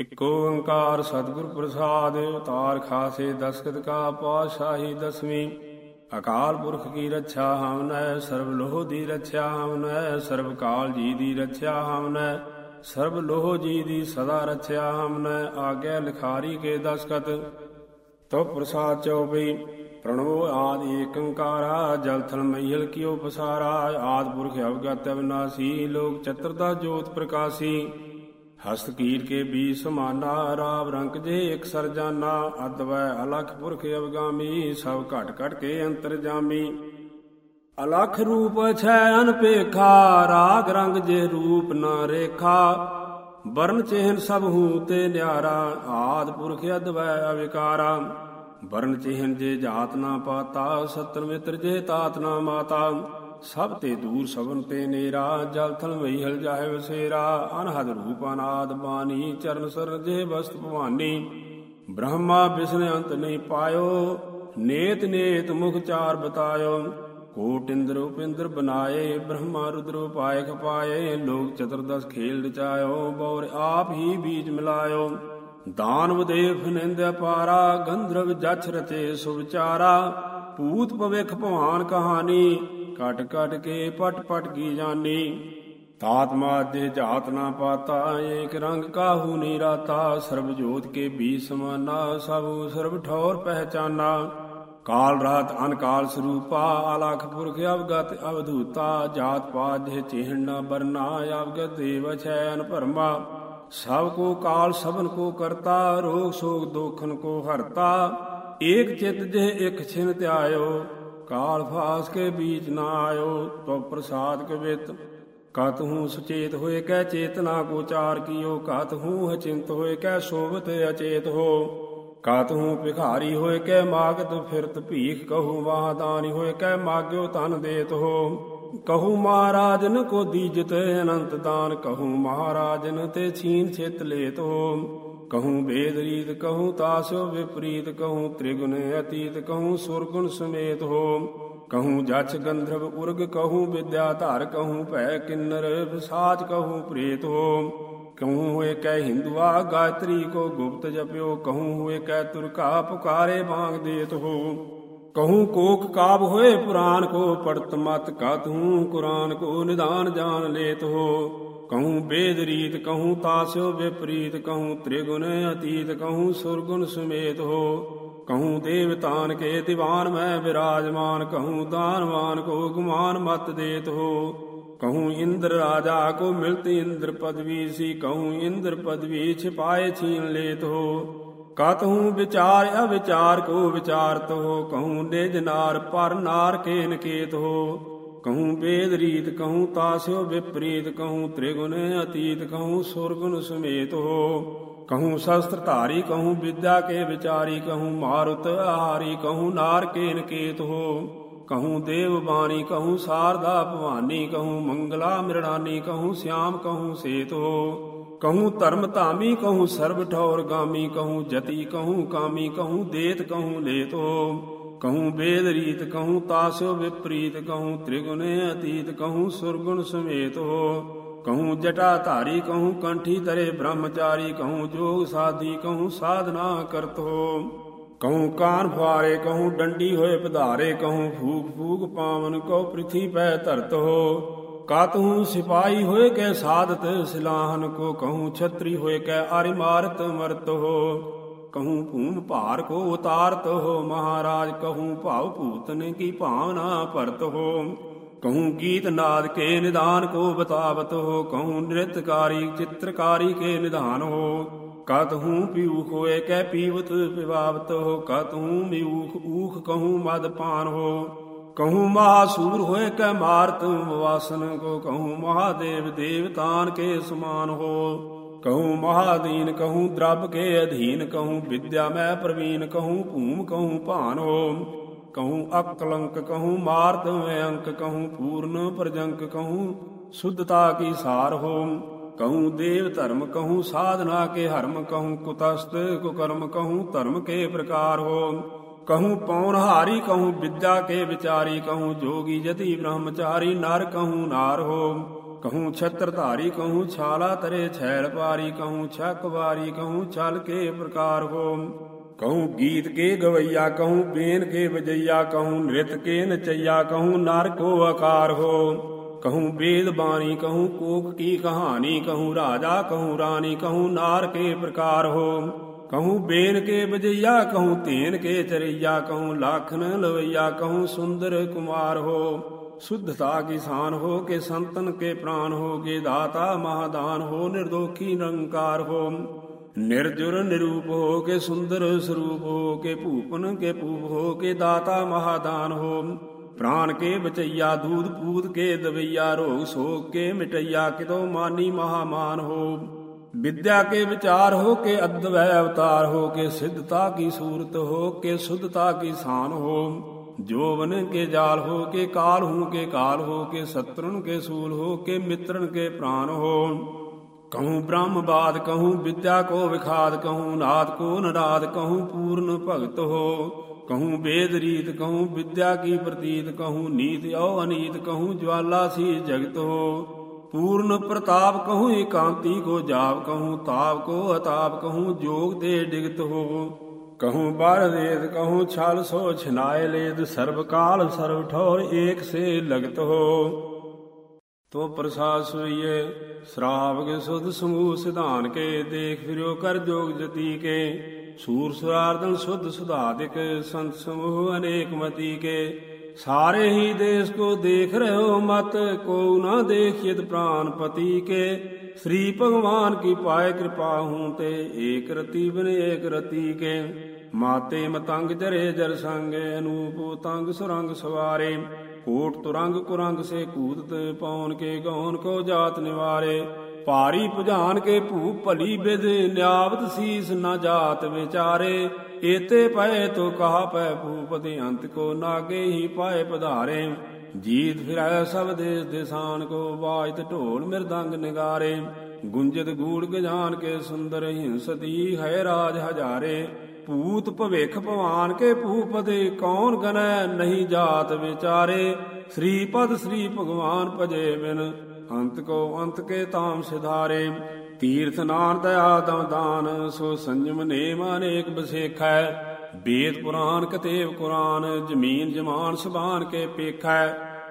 ਇਕ ਓੰਕਾਰ ਸਤਿਗੁਰ ਪ੍ਰਸਾਦ ਤਾਰ ਖਾਸੇ ਦਸਕਤ ਕਾ ਪਾਸ਼ਾਹੀ ਦਸਵੀਂ। ਅਕਾਲ ਪੁਰਖ ਕੀ ਰੱਛਾ ਹਮਨੈ, ਸਰਬ ਲੋਹ ਦੀ ਰੱਛਾ ਹਮਨੈ, ਸਰਬ ਕਾਲ ਜੀ ਦੀ ਰੱਛਾ ਹਮਨੈ, ਸਰਬ ਲੋਹ ਜੀ ਦੀ ਸਦਾ ਰੱਛਿਆ ਹਮਨੈ, ਆਗਿਆ ਲਿਖਾਰੀ ਕੇ ਦਸਕਤ। ਤੋ ਪ੍ਰਸਾਦ ਚਉਪਈ, ਪ੍ਰਣਵੋ ਆਦ ਏਕੰਕਾਰਾ, ਜਲ ਥਲ ਮਈਲ ਕੀਓ ਪਸਾਰਾ, ਆਦ ਪੁਰਖ ਅਵਗਤ ਅਵਨਾਸੀ, ਲੋਕ ਚਤਰਤਾ ਜੋਤ ਪ੍ਰਕਾਸੀ। ਹਸਤ ਕੀਰ ਕੇ ਬੀ ਸਮਾਨਾ ਰਾਵ ਰੰਗ ਜੇ ਇਕ ਸਰਜਾਨਾ ਅਦਵੈ ਅਲਖ ਪੁਰਖ ਅਵਗਾਮੀ, ਸਭ ਘਟ ਘਟ ਕੇ ਅੰਤਰ ਜਾਮੀ। ਅਲਖ ਰੂਪ ਛੈ ਅਨਪੇਖਾ, ਰਾਗ ਰੰਗ ਜੇ ਰੂਪ ਨਾ ਰੇਖਾ। ਵਰਨ ਚਿਹਨ ਸਭ ਹੂ ਤੇ ਨਿਆਰਾ, ਆਦ ਪੁਰਖ ਅਦਵੈ ਅਵਿਕਾਰਾ। ਵਰਨ ਚਿਹਨ ਜੇ ਜਾਤ ਨਾ ਪਾਤਾ, ਸਤਨ ਮਿੱਤਰ ਜੇ ਤਾਤ ਨਾ ਮਾਤਾ। ਸਭ ਤੇ ਦੂਰ ਸਭਨ ਤੇ ਨੇਰਾ, ਜਲ ਥਲ ਮਈਹਲ ਜਾਹੇ ਵਸੇਰਾ, ਅਨਹਦ ਰੂਪ ਅਨਾਦ ਬਾਣੀ, ਚਰਨ ਸਰ ਜੇ ਭਵਾਨੀ। ਬ੍ਰਹਮਾ ਬਿਸਨ ਅੰਤ ਨਹੀਂ ਪਾਇਓ, ਨੇਤ ਨੇਤ ਮੁਖ ਚਾਰ ਬਤਾਇਓ। ਕੋਟ ਇੰਦਰ ਉਪਿੰਦਰ ਬਨਾਏ, ਬ੍ਰਹਮਾ ਰੁਦਰ ਉਪਾਏ ਖਪਾਏ ਲੋਕ ਚਤੁਰਦਸ ਖੇਲ ਰਚਾਇਓ ਬੌਰ ਆਪ ਹੀ ਬੀਜ ਮਿਲਾਇਓ। ਦਾਨਵ ਦੇਵ ਨਿੰਦ ਪਾਰਾ ਗੰਧਰਵ ਜਛ ਰਤੇ ਸੁਵਿਚਾਰਾ। ਭੂਤ ਭਵਿਖ ਭਵਾਨ ਕਹਾਣੀ ਕਟ ਕਟ ਕੇ ਪਟ ਪਟ ਕੀ ਜਾਣੀ ਤਾਤ ਮਾਤ ਦੇ ਜਾਤ ਨਾ ਪਾਤਾ, ਏਕ ਰੰਗ ਕਾਹੂ ਨੀ ਰਾਤਾ? ਸਰਬ ਜੋਤ ਕੇ ਬੀ ਸਮਾਨਾ, ਸਭ ਸਰਬ ਠੌਰ ਪਹਿਚਾਨਾ। ਕਾਲ ਰਾਤ ਅਨਕਾਲ ਸਰੂਪਾ ਅਲਖ ਪੁਰਖ ਅਵਗਤ ਅਵਧੂਤਾ। ਜਾਤ ਪਾਤ ਦੇ ਚਿਹਨ ਨਾ ਬਰਨਾ ਅਵਗਤ ਦੇਵ ਛੈ ਅਨਭਰਮਾ ਸਭ ਕੋ ਕਾਲ ਸਭਨ ਕੋ ਕਰਤਾ, ਰੋਗ ਸੋਗ ਦੋਖਨ ਕੋ ਹਰਤਾ। ਏਕ ਚਿਤ ਜੇ ਇਕ ਛਿਨ ਧਿਆਇਓ। ਕਾਲ ਫਾਸ ਕੇ ਬੀਚ ਨਾ ਆਇਓ, ਤੋ ਪ੍ਰਸਾਦ ਕਵਿਤ। ਕਤ ਹੂੰ ਸੁਚੇਤ ਹੋਏ ਕੈ ਚੇਤਨਾ ਕੋ ਚਾਰ ਕੀਓ। ਕਤ ਹੂੰ ਹਚਿੰਤ ਹੋਏ ਕੈ ਸੋਭਤ ਅਚੇਤ ਹੋ। ਕਤ ਹੂੰ ਭਿਖਾਰੀ ਹੋਏ ਕੈ ਮਾਗਤ ਫਿਰਤ ਭੀਖ। ਕਹੂ ਵਾਹਦਾਨੀ ਹੋਏ ਕੈ ਮਾਗਿਓ ਤਨ ਦੇਤ ਹੋ। ਕਹੂ ਮਹਾਰਾਜਨ ਕੋ ਦੀਜਤ ਅਨੰਤ ਦਾਨ। ਕਹੂ ਮਹਾਰਾਜਨ ਤੇ ਛੀਨ ਛਿਤ ਲੇਤ ਹੋ। ਕਹੂੰ ਵੇਦ ਰੀਤ ਕਹੂੰ ਤਾਸੋ ਵਿਪਰੀਤ ਕਹੂੰ ਤ੍ਰਿਗੁਣ ਅਤੀਤ ਕਹੂੰ ਸੁਰਗੁਣ ਸਮੇਤ ਹੋ ਕਹੂੰ ਜਛ ਗੰਧਰਵ ਉਰਗ ਕਹੂੰ ਵਿਦਿਆ ਧਾਰ ਕਹੂੰ ਭੈ ਕਿੰਨਰ ਵਿਸਾਚ ਕਹੂੰ ਪ੍ਰੇਤ ਹੋ ਕਹੂੰ ਹੋਏ ਕੈ ਹਿੰਦੂਆ ਗਾਇਤਰੀ ਕੋ ਗੁਪਤ ਜਪਿਓ ਕਹੂੰ ਹੋਏ ਕੈ ਤੁਰਕਾ ਪੁਕਾਰੇ ਬਾਗ ਦੇਤ ਹੋ ਕਹੂੰ ਕੋਕ ਕਾਬ ਹੋਏ ਪੁਰਾਨ ਕੋ ਪੜਤ ਮਤ ਕਤਹੂੰ ਕੁਰਾਨ ਕੋ ਨਿਦਾਨ ਜਾਣ ਲੇਤ ਹੋ ਕਹੂੰ ਬੇਦ ਰੀਤ ਕਹੂੰ ਤਾਸਿਓ ਵਿਪਰੀਤ ਕਹੂੰ ਤ੍ਰਿਗੁਣ ਅਤੀਤ ਕਹੂੰ ਸੁਰਗੁਣ ਸੁਮੇਤ ਹੋ ਕਹੂੰ ਦੇਵਤਾਨ ਕੇ ਦੀਵਾਨ ਮੈਂ ਵਿਰਾਜਮਾਨ ਕਹੂੰ ਦਾਨਵਾਨ ਕੋ ਗੁਮਾਨ ਮਤ ਦੇਤ ਹੋ ਕਹੂੰ ਇੰਦਰ ਰਾਜਾ ਕੋ ਮਿਲਤ ਇੰਦਰ ਪਦਵੀ ਸੀ ਕਹੂੰ ਇੰਦਰ ਪਦਵੀ ਛਿਪਾਏ ਛੀਨ ਲੇਤ ਹੋ ਕਤਹੂੰ ਵਿਚਾਰ ਅਵਿਚਾਰ ਕੋ ਵਿਚਾਰਤ ਹੋ ਕਹੂੰ ਨਿਜ ਨਾਰ ਪਰ ਨਾਰ ਕੇ ਨਕੇਤ ਹੋ ਕਹੂੰ ਵੇਦ ਰੀਤ ਕਹੂੰ ਤਾਸਿਓ ਵਿਪਰੀਤ ਕਹੂੰ ਤ੍ਰਿਗੁਣ ਅਤੀਤ ਕਹੂੰ ਸੁਰਗੁਣ ਸਮੇਤ ਹੋ ਕਹੂੰ ਸ਼ਸਤਰ ਧਾਰੀ ਕਹੂੰ ਵਿਦਿਆ ਕੇ ਵਿਚਾਰੀ ਕਹੂੰ ਮਾਰੁਤ ਆਹਾਰੀ ਕਹੂੰ ਨਾਰ ਕੇ ਨਕੇਤ ਹੋ ਕਹੂੰ ਦੇਵ ਬਾਣੀ ਕਹੂੰ ਸਾਰਦਾ ਭਵਾਨੀ ਕਹੂੰ ਮੰਗਲਾ ਮਿਰਣਾਨੀ ਕਹੂੰ ਸਿਆਮ ਕਹੂੰ ਸੇਤ ਹੋ ਕਹੂੰ ਧਰਮ ਧਾਮੀ ਕਹੂੰ ਸਰਬ ਠੌਰ ਗਾਮੀ ਕਹੂੰ ਜਤੀ ਕਹੂੰ ਕਾਮੀ ਕਹੂੰ ਦੇਤ ਕਹੂੰ ਲੇਤ ਹੋ ਕਹੂੰ ਬੇਦ ਰੀਤ ਕਹੂੰ ਤਾਸਿਓ ਵਿਪਰੀਤ ਕਹੂੰ ਤ੍ਰਿਗੁਣੇ ਅਤੀਤ ਕਹੂੰ ਸੁਰਗੁਣ ਸਮੇਤ ਹੋ ਕਹੂੰ ਜਟਾ ਧਾਰੀ ਕਹੂੰ ਕੰਠੀ ਤਰੇ ਬ੍ਰਹਮਚਾਰੀ ਕਹੂੰ ਜੋਗ ਸਾਧੀ ਕਹੂੰ ਸਾਧਨਾ ਕਰਤ ਹੋ ਕਹੂੰ ਕਾਨ ਫੁਆਰੇ ਕਹੂੰ ਡੰਡੀ ਹੋਏ ਪਧਾਰੇ ਕਹੂੰ ਫੂਕ ਫੂਕ ਪਾਵਨ ਕੋ ਪ੍ਰਿਥੀ ਪੈ ਧਰਤ ਹੋ ਕਾਤਹੂ ਸਿਪਾਈ ਹੋਏ ਕੈ ਸਾਧਤ ਸਿਲਾਹਨ ਕੋ ਕਹੂੰ ਛਤਰੀ ਹੋਏ ਕੈ ਅਰਿਮਾਰਤ ਮਰਤ ਹੋ ਕਹੂੰ ਭੂਮ ਭਾਰ ਕੋ ਉਤਾਰਤ ਹੋ ਮਹਾਰਾਜ ਕਹੂੰ ਭਾਵ ਭੂਤਨ ਕੀ ਭਾਵਨਾ ਭਰਤ ਹੋ ਕਹੂੰ ਗੀਤ ਨਾਦ ਕੇ ਨਿਦਾਨ ਕੋ ਬਤਾਵਤ ਹੋ ਕਹੂੰ ਨ੍ਰਿਤਕਾਰੀ ਚਿੱਤਰਕਾਰੀ ਕੇ ਨਿਦਾਨ ਹੋ ਕਤ ਹੂੰ ਪੀਊਖ ਹੋਏ ਕੈ ਪੀਵਤ ਪਿਵਾਵਤ ਹੋ ਕਤ ਮਿਊਖ ਊਖ ਕਹੂੰ ਮਦ ਪਾਨ ਹੋ ਕਹੂੰ ਮਹਾਸੂਰ ਹੋਏ ਕੈ ਮਾਰਤ ਵਾਸਨ ਕੋ ਕਹੂੰ ਮਹਾਦੇਵ ਦੇਵਤਾਨ ਕੇ ਸਮਾਨ ਹੋ ਕਹੂੰ ਮਹਾਦੀਨ ਕਹੂੰ ਦਰਬ ਕੇ ਅਧੀਨ ਕਹੂੰ ਵਿਦਿਆ ਮੈਂ ਪ੍ਰਵੀਨ ਕਹੂੰ ਭੂਮ ਕਹੂੰ ਭਾਨ ਕਹੂੰ ਅਕਲੰਕ ਕਹੂੰ ਮਾਰਤ ਅੰਕ ਕਹੂੰ ਪੂਰਨ ਪ੍ਰਜੰਕ ਕਹੂੰ ਸੁਧਤਾ ਕੀ ਸਾਰ ਹੋ ਕਹੂੰ ਦੇਵ ਧਰਮ ਕਹੂੰ ਸਾਧਨਾ ਕੇ ਹਰਮ ਕਹੂੰ ਕੁਤਸਤ ਕੁਕਰਮ ਕਹੂੰ ਧਰਮ ਕੇ ਪ੍ਰਕਾਰ ਹੋ ਕਹੂੰ ਪੌਣ ਹਾਰੀ ਕਹੂੰ ਵਿਦਿਆ ਕੇ ਵਿਚਾਰੀ ਕਹੂੰ ਜੋਗੀ ਜਤੀ ਬ੍ਰਹਮਚਾਰੀ ਨਰ ਕਹੂੰ ਨਾਰ ਹੋ ਕਹੂੰ ਛਤਰ ਧਾਰੀ ਕਹੂੰ ਛਾਲਾ ਤਰੇ ਛੈਲ ਪਾਰੀ ਕਹੂੰ ਛਕ ਵਾਰੀ ਕਹੂੰ ਛਲ ਕੇ ਪ੍ਰਕਾਰ ਹੋ ਕਹੂੰ ਗੀਤ ਕੇ ਗਵਈਆ ਕਹੂੰ ਬੇਨ ਕੇ ਵਜਈਆ ਕਹੂੰ ਨ੍ਰਿਤ ਕੇ ਨਚਈਆ ਕਹੂੰ ਨਰ ਕੋ ਆਕਾਰ ਹੋ ਕਹੂੰ ਵੇਦ ਬਾਣੀ ਕਹੂੰ ਕੋਕ ਕੀ ਕਹਾਣੀ ਕਹੂੰ ਰਾਜਾ ਕਹੂੰ ਰਾਣੀ ਕਹੂੰ ਨਾਰ ਕੇ ਪ੍ਰਕਾਰ ਹੋ ਕਹੂੰ ਬੇਨ ਕੇ ਬਜਈਆ ਕਹੂੰ ਤੇਨ ਕੇ ਚਰਈਆ ਕਹੂੰ ਲਾਖਨ ਲਵਈਆ ਕਹੂੰ ਸੁੰਦਰ ਕੁਮਾਰ ਹੋ ਸੁਧਤਾ ਕਿਸਾਨ ਹੋ ਕੇ ਸੰਤਨ ਕੇ ਪ੍ਰਾਨ ਕੇ ਦਾਤਾ ਮਹਾਦਾਨ ਹੋ, ਨਿਰਦੋਖੀ ਨਿਰੰਕਾਰ ਹੋ। ਨਿਰਜੁਰ ਨਿਰੂਪ ਹੋ ਕੇ ਸੁੰਦਰ ਸਰੂਪ ਹੋ ਕੇ ਭੂਪਨ ਕੇ ਭੂਪ ਹੋ ਕੇ ਦਾਤਾ ਮਹਾਦਾਨ ਹੋ। ਪ੍ਰਾਨ ਕੇ ਬਚਈਆ, ਦੂਧ ਪੂਤ ਕੇ ਦਵਈਆ, ਰੋਗ ਸੋਗ ਕੇ ਮਿਟਈਆ, ਕਿਤੋ ਮਾਨੀ ਮਹਾਮਾਨ ਹੋ। ਵਿਦਿਆ ਕੇ ਵਿਚਾਰ ਹੋ ਕੇ ਅਦਵੈ ਅਵਤਾਰ ਹੋ ਕੇ, ਸਿੱਧਤਾ ਕੀ ਸੂਰਤ ਹੋ ਕੇ, ਸੁਧਤਾ ਕੀ ਸਾਨ ਹੋ। ਜੋਵਨ ਕੇ ਜਾਲ ਹੋ ਕੇ ਕਾਲ ਹੋ ਕੇ ਕਾਲ ਹੋ ਕੇ ਸਤਰਣ ਕੇ ਸੂਲ ਹੋ ਕੇ ਮਿੱਤਰਨ ਕੇ ਪ੍ਰਾਨ ਹੋ ਕਹੂੰ ਬ੍ਰਹਮ ਬਾਦ, ਕਹੂੰ ਵਿਦਿਆ ਕੋ ਵਿਖਾਦ, ਕਹੂੰ ਨਾਦ ਕੋ ਨਰਾਦ, ਕਹੂੰ ਪੂਰਨ ਭਗਤ ਹੋ। ਕਹੂੰ ਵੇਦ ਰੀਤ, ਕਹੂੰ ਵਿਦਿਆ ਕੀ ਪ੍ਰਤੀਤ, ਕਹੂੰ ਨੀਤ ਔ ਅਨੀਤ, ਕਹੂੰ ਜਵਾਲਾ ਸੀ ਜਗਤ ਹੋ। ਪੂਰਨ ਪ੍ਰਤਾਪ, ਕਹੂੰ ਏਕਾਂਤੀ ਕੋ ਜਾਪ, ਕਹੂੰ ਤਾਪ ਕੋ ਅਤਾਪ, ਕਹੂੰ ਜੋਗ ਤੇ ਡਿਗਤ ਹੋ। ਕਹੂੰ ਬਾਰ ਦੇਦ ਕਹੂੰ ਛਲ ਸੋ ਛਨਾਏ ਲੇਦ ਸਰਬ ਕਾਲ ਸਰਬ ਠੌਰ ਏਕ ਸੇ ਲਗਤ ਹੋ ਤੋ ਪ੍ਰਸਾਦ ਸੋਈਏ ਸ਼ਰਾਬ ਕੇ ਸੁਧ ਸਮੂਹ ਸਿਧਾਨ ਕੇ ਦੇਖ ਫਿਰਿਓ ਕਰ ਜੋਗ ਜਤੀ ਕੇ ਸੂਰ ਸੁਰਾਰਦਨ ਸੁਧ ਸੁਧਾਦਿਕ ਸੰਤ ਸਮੂਹ ਅਨੇਕ ਮਤੀ ਕੇ ਸਾਰੇ ਹੀ ਦੇਸ ਕੋ ਦੇਖ ਰਹੋ ਮਤ ਕੋ ਨਾ ਦੇਖਿਤ ਪ੍ਰਾਨ ਪਤੀ ਕੇ ਸ੍ਰੀ ਭਗਵਾਨ ਕੀ ਪਾਏ ਕਿਰਪਾ ਹੂੰ ਤੇ ਏਕ ਰਤੀ ਬਿਨ ਏਕ ਰਤੀ ਕੇ ਮਾਤੇ ਮਤੰਗ ਜਰੇ ਜਰ ਸੰਗ, ਅਨੂਪ ਤੰਗ ਸੁਰੰਗ ਸਵਾਰੇ। ਕੋਟ ਤੁਰੰਗ ਕੁਰੰਗ ਸੇ ਕੂਦਤ ਪੌਣ ਕੇ ਗੌਨ ਕੋ ਜਾਤ ਨਿਵਾਰੇ। ਭਾਰੀ ਭੁਜਾਨ ਕੇ ਭੂ ਭਲੀ ਬਿਦ ਨਿਆਵਤ ਸੀਸ ਨਾ ਜਾਤ ਵਿਚਾਰੇ। ਏਤੇ ਪਏ ਤੋ ਕਹਾ ਪੈ ਭੂਪਤੀ ਅੰਤ ਕੋ ਨਾਗੇ ਹੀ ਪਾਏ ਪਧਾਰੇ। ਜੀਤ ਫਿਰੈ ਸਭ ਦੇਸ ਦੇਸਾਨ ਕੋ ਬਾਜਤ ਢੋਲ ਮਿਰਦੰਗ ਨਿਗਾਰੇ। ਗੁੰਜਤ ਗੂੜ ਗਜਾਨ ਕੇ ਸੁੰਦਰ ਹਿੰਸਤੀ ਹੈ ਰਾਜ ਹਜ਼ਾਰੇ। ਭੂਤ ਭਵਿਖ ਭਵਾਨ ਕੇ ਭੂਪਦੇ ਕੌਣ ਗਨੈ ਨਹੀਂ ਜਾਤ ਵਿਚਾਰੇ? ਸ੍ਰੀ ਪਦ ਸ੍ਰੀ ਭਗਵਾਨ ਭਜੇ ਬਿਨ। ਅੰਤ ਕੋ ਅੰਤ ਕੇ ਤਾਮ ਸਿਧਾਰੇ। ਤੀਰਥ ਨਾਨ ਦਇਆ ਦਮ ਸੋ ਸੰਜਮ ਨੇਮ ਅਨੇਕ ਬਸੇਖੈ। ਵੇਦ ਪੁਰਾਨ ਕਤੇਵ ਕੁਰਾਨ, ਜ਼ਮੀਨ ਜਮਾਨ ਸੁਬਾਨ ਕੇ ਪੇਖੈ।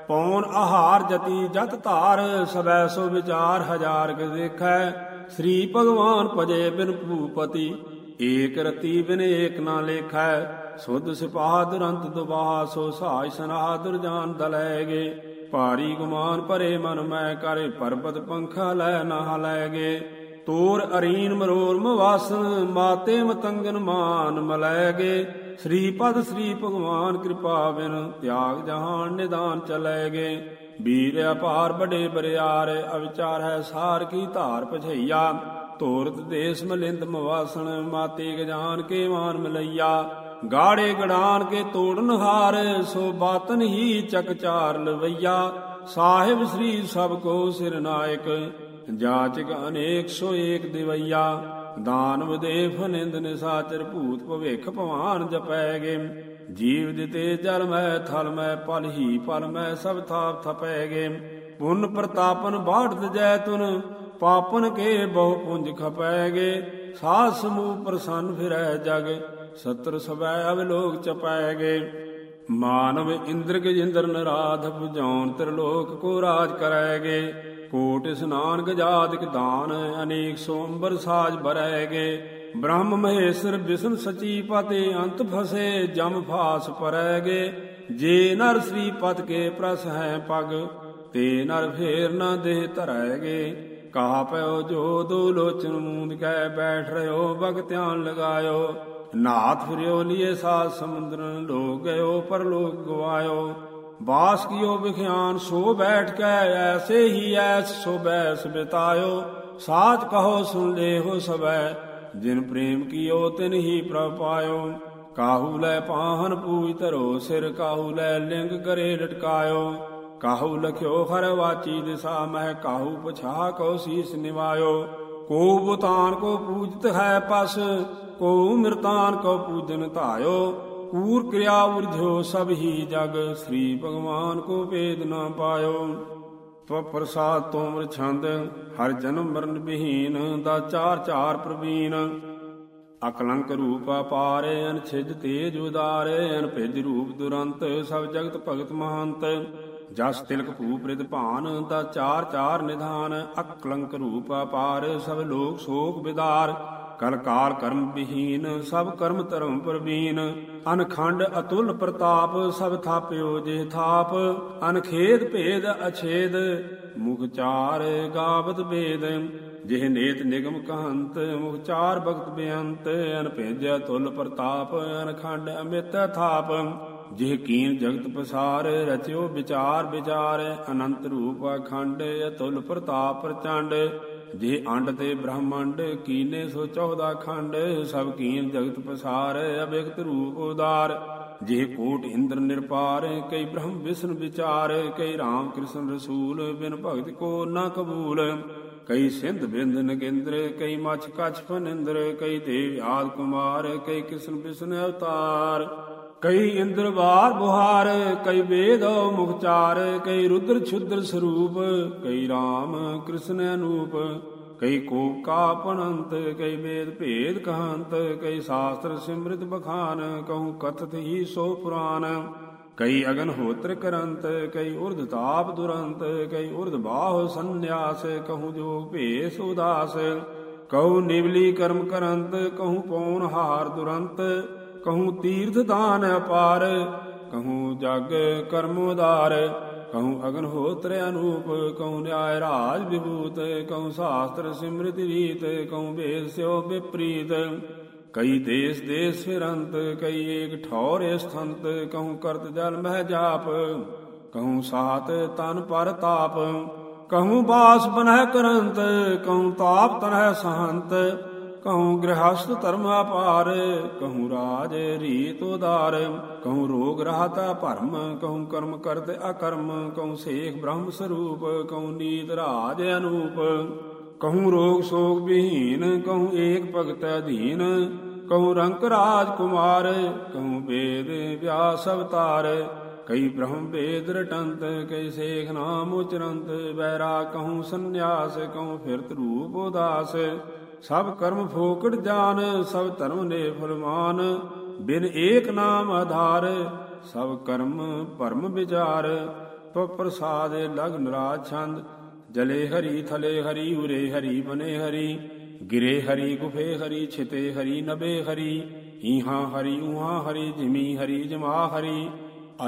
ਪੌਨ ਆਹਾਰ ਜਤੀ ਜਤ ਧਾਰ ਸਬੈ ਸੋ ਵਿਚਾਰ ਹਜ਼ਾਰ ਕੇ ਦੇਖੈ। ਸ੍ਰੀ ਭਗਵਾਨ ਭਜੇ ਬਿਨ ਭੂਪਤੀ। ਏਕ ਰਤੀ ਬਿਨ ਏਕ ਨਾ ਲੇਖੈ, ਸੁਧ ਸਿਪਾਹ ਦੁਰੰਤ ਦੁਬਾਹ, ਸੋ ਸਾਜ ਸਨਾਹ ਦੁਰਜਾਨ ਦਲੈਗੇ। ਭਾਰੀ ਗੁਮਾਨ ਭਰੇ ਮਨ ਮੈਂ ਕਰੇ, ਪਰਬਤ ਪੰਖਾ ਲੈ ਨਾ ਲੈਗੇ ਤੋਰ ਅਰੀਨ ਮਰੋਰ ਮਵਾਸਨ ਮਾਤੇ ਮਤੰਗਨ ਮਾਨ ਮਲੈਗੇ। ਸ੍ਰੀ ਪਦ ਸ੍ਰੀ ਭਗਵਾਨ ਕਿਰਪਾ ਬਿਨ, ਤਿਆਗ ਜਹਾਨ ਨਿਦਾਨ ਚਲੈਗੇ। ਵੀਰ ਅਪਾਰ ਬੜੇ ਬਰਿਆਰ, ਅਵਿਚਾਰ ਹੈ ਸਾਰ ਕੀ ਧਾਰ ਪਛਈਆ ਧੋਰਤ ਦੇਸ ਮਲਿੰਦ ਮਵਾਸਣ, ਮਾਤੇ ਗਜਾਨ ਕੇ ਮਾਨ ਮਲਈਆ। ਗਾੜੇ ਗੜਾਨ ਕੇ ਤੋੜਨ ਹਾਰ, ਸੋ ਬਾਤਨ ਹੀ ਚਕਚਾਰ ਲਵਈਆ। ਸਾਹਿਬ ਸ੍ਰੀ ਸਭ ਕੋ ਸਿਰ ਨਾਇਕ, ਜਾਚਕ ਅਨੇਕ ਸੋ ਏਕ ਦਿਵਈਆ। ਦਾਨਵ ਦੇਵ ਨਿੰਦ ਨਿਸਾਚਰ ਭੂਤ ਭਵਿਖ ਭਵਾਨ ਜਪੈਗੇ ਜੀਵ ਦਿਤੇ ਜਲ ਮੈਂ, ਥਲ ਮੈਂ, ਪਲ ਹੀ ਪਲ ਮੈਂ, ਸਭ ਥਾਪ ਥਪੈਗੇ ਪੁੰਨ ਪ੍ਰਤਾਪਨ ਜੈ ਤੁਨ ਪਾਪਨ ਕੇ ਬਹੁ ਪੁੰਜ ਖਪੈਗੇ, ਸਾਧ ਸਮੂਹ ਪ੍ਰਸੰਨ ਫਿਰੈ ਜਗ, ਸਤਰ ਸਵੈ ਅਵਲੋਕ ਚਪੈਗੇ। ਮਾਨਵ ਇੰਦਰ ਗਜਿੰਦਰ ਨਰਾਧ 부ਜੌਨ ਤਿਰਲੋਕ ਕੋ ਰਾਜ ਕਰੈਗੇ, ਕੋਟ ਇਸਨਾਨ ਗਜਾਦਿਕ ਦਾਨ, ਅਨੇਕ ਸੋ ਸਾਜ ਬਰੈਗੇ ਬ੍ਰਹਮ ਮਹੇਸ਼ਰ ਵਿਸ਼ਨ ਸਚੀ ਪਤੇ ਅੰਤ ਫਸੇ, ਜਮ ਫਾਸ ਪਰੈਗੇ। ਜੇ ਨਰ ਸ੍ਰੀ ਪਤ ਕੇ ਪ੍ਰਸ ਹੈ ਪਗ, ਤੇ ਨਰ ਫੇਰ ਨਾ ਦੇਹ ਧਰੈਗੇ। ਕਹਾ ਪਿਓ ਜੋ ਦੋ ਲੋਚਨ ਮੂੰਦ ਕੈ ਬੈਠ ਰਿਓ ਬਗ ਧਿਆਨ ਲਗਾਇਓ। ਨਾਥ ਫਿਰਿਓ ਲੀਏ ਸਾਧ ਸਮੁੰਦਰਨ ਲੋ ਗਇਓ ਪਰ ਲੋਕ ਗਵਾਇਓ। ਬਾਸ ਕੀਓ ਵਿਖਿਆਨ, ਸੋ ਬੈਠ ਕੇ ਐਸੇ ਹੀ ਐਸ ਸੋ ਬੈਸ ਬਿਤਾਇਓ ਸਾਚ ਕਹੋ ਸੁਣ ਲੈ ਹੋ ਸਬੈ ਜਿਨ ਪ੍ਰੇਮ ਕੀਓ ਤਿਨ ਹੀ ਪ੍ਰਭ ਪਾਇਓ। ਕਾਹੂ ਲੈ ਪਾਹਨ ਪੂਜ ਧਰੋ ਸਿਰ, ਕਾਹੂ ਲੈ ਲਿੰਗ ਕਰੇ ਲਟਕਾਇਓ। ਕਾਹੂ ਲਖਿਓ ਹਰ ਵਾਚੀ ਦਿਸਾ ਮਹਿ ਕਾਹੂ ਪਛਾ ਕੋ ਸੀਸ ਨਿਵਾਇਓ। ਕੋ ਬੁਤਾਨ ਕੋ ਪੂਜਤ ਹੈ ਪਸ, ਕੋ ਮਿਰਤਾਨ ਕੋ ਪੂਜਨ ਧਾਇਓ। ਕੂਰ ਕਿਰਿਆ ਉਰਝੋ ਸਭ ਹੀ ਜਗ, ਸ੍ਰੀ ਭਗਵਾਨ ਕੋ ਭੇਦ ਨਾ ਪਾਇਓ। ਤਵ ਪ੍ਰਸਾਦ ਤੋਮਰ ਛੰਦ, ਹਰ ਜਨਮ ਮਰਨ ਵਿਹੀਨ, ਦਾ ਚਾਰ ਚਾਰ ਪ੍ਰਵੀਨ। ਅਕਲੰਕ ਰੂਪ ਅਪਾਰੇ ਅਨਛਿਜ ਤੇਜ ਉਦਾਰੇ ਅਨਭਿਜ ਰੂਪ ਦੁਰੰਤ, ਸਭ ਜਗਤ ਭਗਤ ਮਹੰਤ। ਜਸ ਤਿਲਕ ਭੂਪ੍ਰਿਤ ਭਾਨ ਦਾ ਚਾਰ ਚਾਰ ਨਿਧਾਨ, ਅਕਲੰਕ ਰੂਪ ਅਪਾਰ, ਸਭ ਲੋਕ ਸੋਕ ਵਿਦਾਰ ਕਲ ਕਾਲ ਕਰਮ ਵਿਹੀਨ ਸਭ ਕਰਮ ਧਰਮ ਪ੍ਰਵੀਨ। ਅਨਖੰਡ ਅਤੁਲ ਪ੍ਰਤਾਪ, ਸਭ ਥਾਪਿਓ ਜੇ ਥਾਪ। ਅਨਖੇਦ ਭੇਦ ਅਛੇਦ, ਮੁਖ ਚਾਰ ਗਾਵਤ ਵੇਦ ਜਿਹ ਨੇਤ ਨਿਗਮ ਕਹੰਤ, ਮੁਖ ਚਾਰ ਭਗਤ ਬੇਅੰਤ ਅਨ ਭੇਜਿਆ ਤੁਲ ਪ੍ਰਤਾਪ, ਅਨਖੰਡ ਅਮਿਤ ਥਾਪ। ਜਿਹ ਕੀਨ ਜਗਤ ਪਸਾਰ, ਰਚਿਓ ਵਿਚਾਰ ਵਿਚਾਰ, ਅਨੰਤ ਰੂਪ ਅਖੰਡ, ਅਤੁਲ ਪ੍ਰਤਾਪ ਪ੍ਰਚੰਡ। ਜੇ ਅੰਡ ਤੇ ਬ੍ਰਹਮੰਡ, ਕੀਨੇ ਸੋ 14 ਖੰਡ, ਸਭ ਕੀਨ ਜਗਤ ਪਸਾਰ ਅਬਿਗਤ ਰੂਪ ਉਦਾਰ। ਜੇ ਕੋਟ ਇੰਦਰ ਨਿਰਪਾਰ, ਕਈ ਬ੍ਰਹਮ ਵਿਸ਼ਨ ਵਿਚਾਰ, ਕਈ ਰਾਮ ਕ੍ਰਿਸ਼ਨ ਰਸੂਲ, ਬਿਨ ਭਗਤ ਕੋ ਨਾ ਕਬੂਲ। ਕਈ ਸਿੰਧ ਬਿੰਦ ਨਗਿੰਦਰ, ਕਈ ਮਛ ਕਛ ਫਨਿੰਦਰ ਕਈ ਦੇਵ ਆਦ ਕੁਮਾਰ, ਕਈ ਕ੍ਰਿਸ਼ਨ ਬਿਸ਼ਨ ਅਵਤਾਰ। ਕਈ ਇੰਦਰ ਬਾਰ ਬੁਹਾਰ, ਕਈ ਵੇਦ ਮੁਖਚਾਰ, ਕਈ ਰੁਦਰ ਛੁਦਰ ਸਰੂਪ, ਕਈ RAM ਕ੍ਰਿਸ਼ਨ ਅਨੂਪ, ਕਈ ਕੋਪ ਕਾ ਪਨੰਤ ਕਈ ਵੇਦ ਭੇਦ ਕਹੰਤ, ਕਈ ਸ਼ਾਸਤਰ ਸਿਮ੍ਰਿਤ ਬਖਾਨ, ਕਹੂੰ ਕਥਤ ਹੀ ਸੋ ਪੁਰਾਨ। ਕਈ ਅਗਨ ਹੋਤਰ ਕਰੰਤ, ਕਈ ਉਰਧ ਤਾਪ ਦੁਰੰਤ, ਕਈ ਉਰਧ ਬਾਹ ਸੰਨਿਆਸ, ਕਹੂੰ ਜੋਗ ਭੇਸ ਉਦਾਸ। ਕਹੂ ਨਿਵਲੀ ਕਰਮ ਕਰੰਤ, ਕਹੂ ਪੌਨ ਹਾਰ ਦੁਰੰਤ। ਕਹੂੰ ਤੀਰਥ ਦਾਨ ਅਪਾਰ, ਕਹੂੰ ਜਗ ਕਰਮ ਉਦਾਰ, ਕਹੂੰ ਅਗਨ ਹੋਤਰ ਅਨੂਪ, ਕਹੂੰ ਨਿਆਇ ਰਾਜ ਵਿਭੂਤ, ਕਹੂੰ ਸ਼ਾਸਤਰ ਸਿਮ੍ਰਿਤ ਰੀਤ, ਕਹੂੰ ਵੇਦ ਸਿਓ ਵਿਪਰੀਤ। ਕਈ ਦੇਸ ਦੇਸ ਫਿਰੰਤ, ਕਈ ਏਕ ਠੌਰ ਸਥੰਤ ਕਹੂੰ ਕਰਤ ਜਲ ਮਹਿ ਜਾਪ, ਕਹੂੰ ਸਾਤ ਤਨ ਪਰ ਤਾਪ, ਕਹੂੰ ਬਾਸ ਬਨਹਿ ਕਰੰਤ, ਕਹੂੰ ਤਾਪ ਤਨਹਿ ਸਹੰਤ। ਕਹੂੰ ਗ੍ਰਹਸਥ ਧਰਮ ਅਪਾਰ, ਕਹੂੰ ਰਾਜ ਰੀਤ ਉਦਾਰ, ਕਹੂੰ ਰੋਗ ਰਹਤਾ ਭਰਮ, ਕਹੂੰ ਕਰਮ ਕਰਤੇ ਅਕਰਮ, ਕਹੂੰ ਸੇਖ ਬ੍ਰਹਮ ਸਰੂਪ, ਕਹੂੰ ਨੀਤ ਰਾਜ ਅਨੂਪ। ਕਹੂੰ ਰੋਗ ਸੋਗ ਵਿਹੀਨ ਕਹੂੰ ਏਕ ਭਗਤ ਅਧੀਨ, ਕਹੂੰ ਰੰਕ ਰਾਜ ਕੁਮਾਰ, ਕਹੂੰ ਵੇਦ ਵਿਆਸ ਅਵਤਾਰ। ਕਈ ਬ੍ਰਹਮ ਵੇਦ ਰਟੰਤ ਕਈ ਸੇਖ ਨਾਮ ਉਚਰੰਤ ਬੈਰਾ ਕਹੂੰ ਸੰਨਿਆਸ, ਕਹੂੰ ਫਿਰਤ ਰੂਪ ਉਦਾਸ। ਸਭ ਕਰਮ ਫੋਕੜ ਜਾਨ, ਸਭ ਧਰਮ ਨੇ ਫਰਮਾਨ ਬਿਨ ਏਕ ਨਾਮ ਆਧਾਰ, ਸਭ ਕਰਮ ਭਰਮ ਵਿਚਾਰ। ਤੋ ਪ੍ਰਸਾਦ ਲਗ ਨਰਾਜ ਛੰਦ, ਜਲੇ ਹਰੀ ਥਲੇ ਹਰੀ, ਉਰੇ ਹਰੀ ਬਨੇ ਹਰੀ। ਗਿਰੇ ਹਰੀ ਗੁਫੇ ਹਰੀ, ਛਿਤੇ ਹਰੀ ਨਬੇ ਹਰੀ। ਈਹਾਂ ਹਰੀ ਉਹਾਂ ਹਰੀ, ਜਿਮੀ ਹਰੀ, ਜਮਾ ਹਰੀ।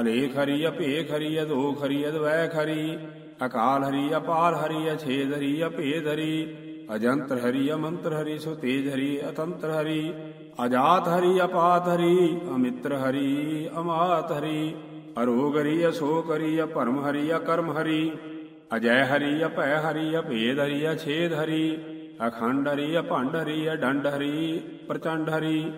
ਅਲੇਖ ਹਰੀ, ਅਭੇਖ ਹਰੀ ਅਦੋਖ ਹਰੀ ਅਦਵੈਖ ਹਰੀ। ਅਕਾਲ ਹਰੀ ਅਪਾਰ ਹਰੀ, ਅਛੇਦ ਹਰੀ, ਅਭੇਦ ਹਰੀ। ਅਜੰਤਰ ਹਰੀ, ਅਮੰਤਰ ਹਰੀ, ਸੋ ਤੇਜ ਹਰੀ, ਅਤੰਤਰ ਹਰੀ, ਅਜਾਤ ਹਰੀ, ਅਪਾਤ ਹਰੀ, ਅਮਿਤਰ ਹਰੀ, ਅਮਾਤ ਹਰੀ, ਅਰੋਗ ਹਰੀ, ਅਸੋਕ ਹਰੀ, ਅਪਰਮ ਹਰੀ, ਅਕਰਮ ਹਰੀ, ਅਜੈ ਹਰੀ, ਅਭੈ ਹਰੀ, ਅਭੇਦ ਹਰੀ, ਅਛੇਦ ਹਰੀ, ਅਖੰਡ ਹਰੀ, ਅਭੰਡ ਹਰੀ, ਅਡੰਡ ਹਰੀ, ਪ੍ਰਚੰਡ ਹਰੀ,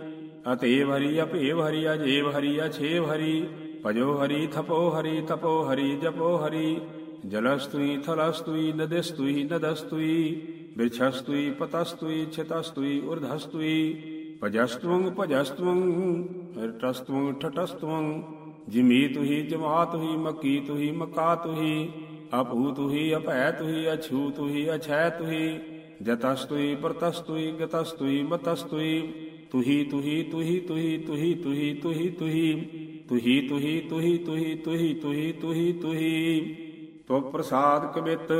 ਅਤੇਵ ਹਰੀ ਅਭੇਵ ਹਰੀ, ਅਜੇਵ ਹਰੀ, ਅਛੇਵ ਹਰੀ, ਭਜੋ ਹਰੀ, ਥਪੋ ਹਰੀ, ਤਪੋ ਹਰੀ, ਜਪੋ ਹਰੀ, ਜਲਸਤੁਈ, ਥਲਸਤੁਈ, ਨਦਸਤੁਈ ਨਦਸਤੁਈ ਬਿਰਛਸਤੁਈ ਪਤਸਤੁਈ ਛਿਤਸਤੁਈ ਉਰਧਸਤੁਈ ਭਜਸਤਵੰ ਭਜਸਤਵੰ ਰਟਸਤਵੰ ਠਟਸਤਵੰ ਜਿਮੀ ਤੁਹੀ ਜਮਾ ਤੁਹੀ ਮੱਕੀ ਤੁਹੀ ਮਕਾ ਤੁਹੀ ਅਭੂ ਤੁਹੀ ਅਭੈ ਤੁਹੀ ਅਛੂ ਤੁਹੀ ਅਛੈ ਤੁਹੀ ਜਤਸਤੁਈ ਪ੍ਰਤਸਤੁਈ ਗਤਸਤੁਈ ਮਤਸਤੁਈ ਤੁਹੀ ਤੁਹੀ ਤੁਹੀ ਤੁਹੀ ਤੁਹੀ ਤੁਹੀ ਤੁਹੀ ਤੁਹੀ ਤੁਹੀ ਤੁਹੀ ਤੁਹੀ ਤੁਹੀ ਤੁਹੀ ਤੁਹੀ ਤੁਹੀ ਤੁਹੀ ਤੋ ਪ੍ਰਸਾਦ ਕਵਿਤ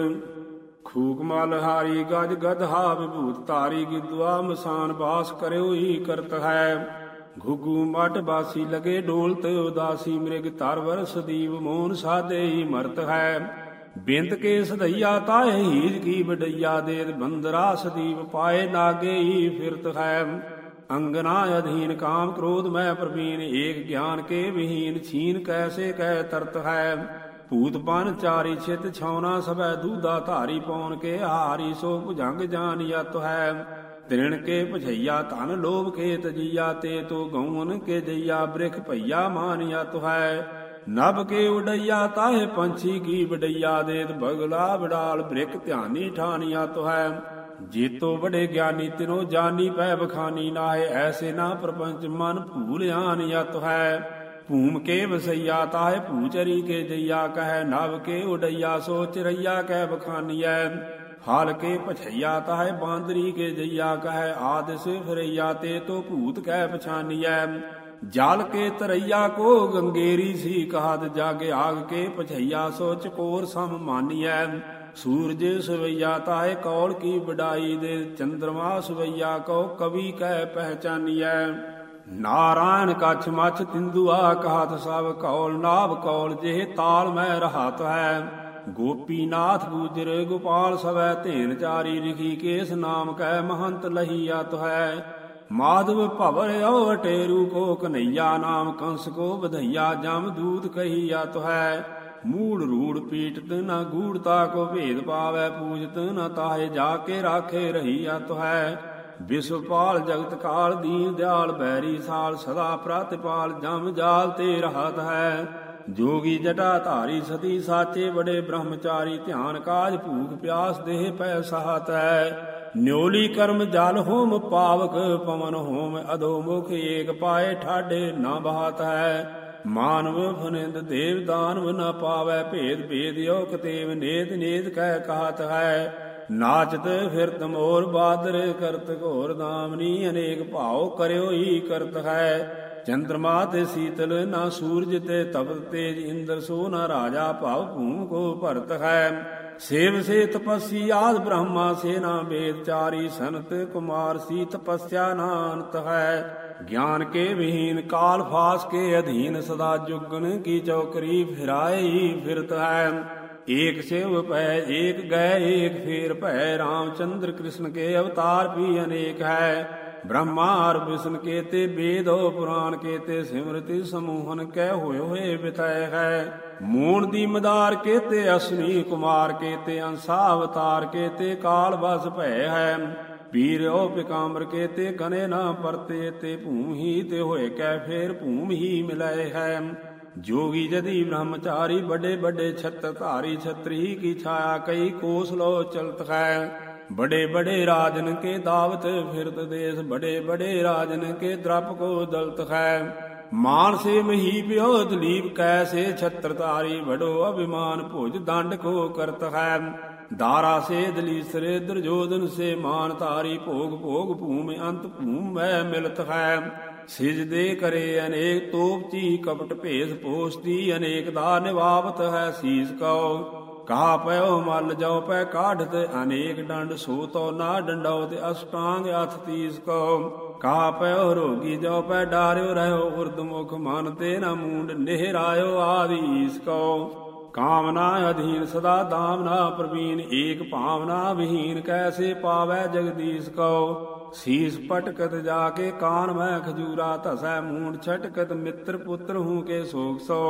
ਖੂਕ ਮਲ ਹਾਰੀ ਗਜ ਗਧਾ ਵਿਭੂਤ ਧਾਰੀ ਗਿਦਵਾ ਮਸਾਨ ਬਾਸ ਕਰਿਓ ਹੀ ਕਰਤ ਹੈ। ਘੁਗੂ ਮਟ ਬਾਸੀ ਲਗੇ ਡੋਲ ਉਦਾਸੀ ਮ੍ਰਿਗ ਧਰ ਵਰਸ ਦੀਵ ਮੋਨ ਸਾਦੇ ਹੀ ਮਰਤ ਹੈ। ਬਿੰਦ ਕੇ ਸਧਈਆ ਤਾਏ ਹੀਜ ਕੀ ਵਡਈਆ ਦੇ ਬੰਦਰਾ ਸਦੀਪ ਪਾਏ ਨਾਗੇ ਹੀ ਫਿਰਤ ਹੈ। ਅੰਗਨਾ ਅਧੀਨ ਕਾਮ ਕ੍ਰੋਧ ਮੈਂ ਪ੍ਰਵੀਨ ਏਕ ਗਿਆਨ ਕੇ ਵਿਹੀਨ ਛੀਨ ਕੈਸੇ ਕਹਿ ਤਰਤ ਹੈ। ਭੂਤ ਬਨ ਚਾਰੀ ਛਿਤ ਛਾਉਣਾ ਸਭੈ ਦੂਦਾ ਧਾਰੀ ਪੌਣ ਕੇ ਹਾਰੀ ਸੋ ਭੁਜੰਗ ਜਾਨ ਯਤ ਹੈ। ਤ੍ਰਿਣ ਕੇ ਭਝਈਆ ਧਨ ਲੋਭ ਕੇ ਤਜੀਆ ਤੇ ਤੋ ਗਉਨ ਕੇ ਜਈਆ ਬ੍ਰਿਖ ਭਈਆ ਮਾਨ ਯਤ ਹੈ। ਨਭ ਕੇ ਉਡਈਆ ਤਾਹੇ ਪੰਛੀ ਕੀ ਵਡਈਆ ਦੇਤ ਬਗਲਾ ਬਡਾਲ ਬ੍ਰਿਕ ਧਿਆਨੀ ਠਾਨੀਆ ਤੋ ਹੈ। ਜੀਤੋ ਬੜੇ ਗਿਆਨੀ ਤਿਨੋ ਜਾਨੀ ਪੈ ਬਖਾਨੀ ਨਾਏ ਐਸੇ ਨਾ ਪ੍ਰਪੰਚ ਮਨ ਭੂਲ ਆਨ ਯਤ ਹੈ। ਭੂਮ ਕੇ ਵਸਈਆ ਤਾਹੇ ਭੂਚਰੀ ਕੇ ਜਈਆ ਕਹੈ ਨਵ ਕੇ ਉਡਈਆ ਸੋਚ ਰਈਆ ਕਹਿ ਬਖਾਨੀਐ। ਹਾਲ ਕੇ ਪਛਈਆ ਤਾਹੇ ਬਾਂਦਰੀ ਕੇ ਜਈਆ ਕਹੈ ਆਦਿਸ ਫਿਰਈਆ, ਤੇ ਤੋ ਭੂਤ ਕਹਿ ਪਛਾਨੀਐ। ਜਾਲ ਕੇ ਤਰਈਆ ਕੋ ਗੰਗੇਰੀ ਸੀ ਕਹਾਦ ਜਾਗੇ, ਆਗ ਕੇ ਪਛਈਆ ਸੋਚ ਕੋਰ ਸਮ ਮਾਨੀਐ। ਸੂਰਜ ਸਵਈਆ ਤਾਏ ਕੌਲ ਕੀ ਵਡਾਈ ਦੇ, ਚੰਦਰਮਾ ਸਵਈਆ ਕੋ ਕਵੀ ਕਹਿ ਪਹਿਚਾਨੀਐ। ਨਾਰਾਇਣ ਕਛ ਮਛ ਤਿੰਦੂਆ ਕਹਾਤ ਸਭ ਕੌਲ ਨਾਭ ਕੌਲ ਜਿਹ ਤਾਲ ਮੈਂ ਰਹਾਤ ਹੈ। ਗੋਪੀਨਾਥ ਗੂਜਰ ਗੋਪਾਲ ਸਵੈ ਧੇਨ ਚਾਰੀ ਰਿਖੀ ਕੇਸ ਨਾਮ ਕੈ ਮਹੰਤ ਲਹੀਆ ਹੈ। ਮਾਧਵ ਭਵਰ ਓ ਟੇਰੂ ਕੋ ਕਨਈਆ ਨਾਮ ਕੰਸ ਕੋ ਵਧਈਆ ਜਮ ਦੂਤ ਕਹੀਆ ਹੈ। ਮੂੜ ਰੂੜ ਪੀਟਤ ਨ ਗੂੜਤਾ ਕੋ ਭੇਦ ਪਾਵੈ ਪੂਜਤ ਨਾ ਤਾਹੇ ਜਾ ਕੇ ਰਾਖੇ ਰਹੀਆ ਤੁਹੈ ਵਿਸਪਾਲ ਜਗਤ ਕਾਲ ਦੀਨ ਦਿਆਲ ਬੈਰੀ ਸਾਲ ਸਦਾ ਪ੍ਰਤਿਪਾਲ ਜਮ ਜਾਲ ਤੇ ਰਹਤ ਹੈ। ਜੋਗੀ ਜਟਾ ਧਾਰੀ ਸਤੀ ਸਾਚੇ ਬੜੇ ਬ੍ਰਹਮਚਾਰੀ ਧਿਆਨ ਕਾਜ ਭੂਖ ਪਿਆਸ ਦੇਹ ਪੈ ਸਹਤ ਹੈ। ਨਿਉਲੀ ਕਰਮ ਜਲ ਹੋਮ ਪਾਵਕ ਪਵਨ ਹੋਮ ਅਧੋ ਮੁਖ ਏਕ ਪਾਏ ਠਾਡੇ ਨਾ ਬਹਾਤ ਹੈ। ਮਾਨਵ ਫਨਿੰਦ ਦੇਵ ਦਾਨਵ ਨ ਪਾਵੈ ਭੇਦ ਭੇਦ ਯੋਗ ਤੇਵ ਨੇਤ ਨੇਤ ਕਹਿ ਕਹਤ ਹੈ। ਨਾਚਤ ਫਿਰਤ ਮੋਰ ਬਾਦਰ ਕਰਤ ਘੋਰ ਦਾਮਨੀ, ਅਨੇਕ ਭਾਉ ਕਰਿਓ ਹੀ ਕਰਤ ਹੈ। ਚੰਦਰਮਾ ਤੇ ਸੀਤਲ ਨਾ ਸੂਰਜ ਤੇ ਤਪਤ ਤੇਜ, ਇੰਦਰ ਸੋ ਨਾ ਰਾਜਾ ਭਾਵ ਭੂਮ ਕੋ ਭਰਤ ਹੈ। ਸੇਵ ਸੇ ਤਪਸੀ ਆਦ ਬ੍ਰਹਮਾ, ਸੇ ਨਾ ਵੇਦ ਚਾਰੀ ਸੰਤ ਕੁਮਾਰ, ਸੀ ਤਪਸਿਆ ਨਾਨਤ ਹੈ। ਗਿਆਨ ਕੇ ਵਿਹੀਨ, ਕਾਲ ਫਾਸ ਕੇ ਅਧੀਨ, ਸਦਾ ਜੁਗਨ ਕੀ ਚੌਕਰੀ ਫਿਰਾਈ ਫਿਰਤ ਹੈ। ਏਕ ਸਿਵ ਪੈ ਏਕ ਗਏ ਏਕ ਫੇਰ ਭੈ ਰਾਮਚੰਦਰ ਕ੍ਰਿਸ਼ਨ ਕੇ ਅਵਤਾਰ ਵੀ ਅਨੇਕ ਹੈ। ਬ੍ਰਹਮਾ ਅਰ ਵਿਸ਼ਨ ਕੇਤੇ ਵੇਦ ਹੋ ਪੁਰਾਨ ਕੇਤੇ, ਸਿਮਰਤੀ ਸਮੂਹਨ ਕਹਿ ਹੋਏ ਹੋਏ ਬਿਤੈ ਹੈ। ਮੂਣ ਦੀ ਮਦਾਰ ਕੇ ਤੇ ਅਸਨੀ ਕੁਮਾਰ ਕੇ ਤੇ ਅੰਸਾ ਅਵਤਾਰ ਕੇਤੇ, ਕਾਲ ਬਸ ਭੈ ਹੈ। ਪੀਰ ਉਹ ਕੇ ਤੇ ਕਨੇ ਨਾ ਪਰਤੇ ਤੇ ਭੂਮ ਹੀ ਤੇ ਹੋਏ ਕੈ ਫੇਰ ਭੂਮ ਹੀ ਮਿਲੈ ਹੈ। ਜੋਗੀ ਜਦੀ ਬ੍ਰਹਮਚਾਰੀ ਬੜੇ ਬੜੇ ਛਤਰ ਧਾਰੀ ਛਤਰੀ ਕੀ ਛਾਇਆ ਕਈ ਕੋਸ ਲੋ ਚਲਤ ਹੈ ਬੜੇ ਬੜੇ ਰਾਜਨ ਕੇ ਦਾਵਤ ਫਿਰਤ ਦੇਸ ਬੜੇ ਬੜੇ ਰਾਜਨ ਕੇ ਦਰਪ ਕੋ ਦਲਤ ਹੈ ਮਾਨ ਸੇ ਮਹੀ ਪਿਓ ਦਲੀਪ ਕੈਸੇ ਛਤਰ ਧਾਰੀ, ਵਡੋ ਅਭਿਮਾਨ ਭੁਜ ਦੰਡ ਕੋ ਕਰਤ ਹੈ ਦਾਰਾ ਸੇ ਦਲੀਸਰੇ ਦਰਜੋਦਨ ਸੇ ਮਾਨ ਧਾਰੀ, ਭੋਗ ਭੋਗ ਭੂਮ ਅੰਤ ਭੂਮ ਮੈਂ ਮਿਲਤ ਹੈ ਸਿਜਦੇ ਕਰੇ ਅਨੇਕ ਤੋਪਤੀ ਕਪਟ ਭੇਸ ਪੋਸਤੀ, ਅਨੇਕ ਦਾ ਨਿਵਾਵਤ ਹੈ ਸੀਸ ਕਉ। ਕਹਾ ਪਇਓ ਮਲ ਜਾਉ ਪੈ ਤੇ ਅਨੇਕ ਡੰਡ ਸੋ ਤੋ ਨਾ ਡੰਡਾਉ ਤੇ ਅਸ਼ਟਾਂਗ ਅਥ ਤੀਸ ਕਉ। ਕਹਾ ਪਇਓ ਰੋਗੀ ਜਾਉ ਪੈ ਡਾਰਿਓ ਰਹਿਓ ਉਰਦ ਮੁਖ ਮਨ ਤੇ ਨਾ ਮੂੰਡ ਨਿਹਰਾਇਓ ਆਦੀਸ ਕਉ। ਕਾਮਨਾ ਅਧੀਨ ਸਦਾ ਦਾਮਨਾ ਪ੍ਰਵੀਨ, ਏਕ ਭਾਵਨਾ ਵਿਹੀਨ, ਕੈਸੇ ਪਾਵੈ ਜਗਦੀਸ਼ ਕਉ? ਸੀਸ ਪਟਕਤ ਜਾ ਕੇ ਕਾਨ ਮੈਂ ਖਜੂਰਾ ਧਸੈ, ਮੂੰਡ ਛਟਕਤ ਮਿੱਤਰ ਪੁੱਤਰ ਹੂੰ ਕੇ ਸੋਗ ਸੋ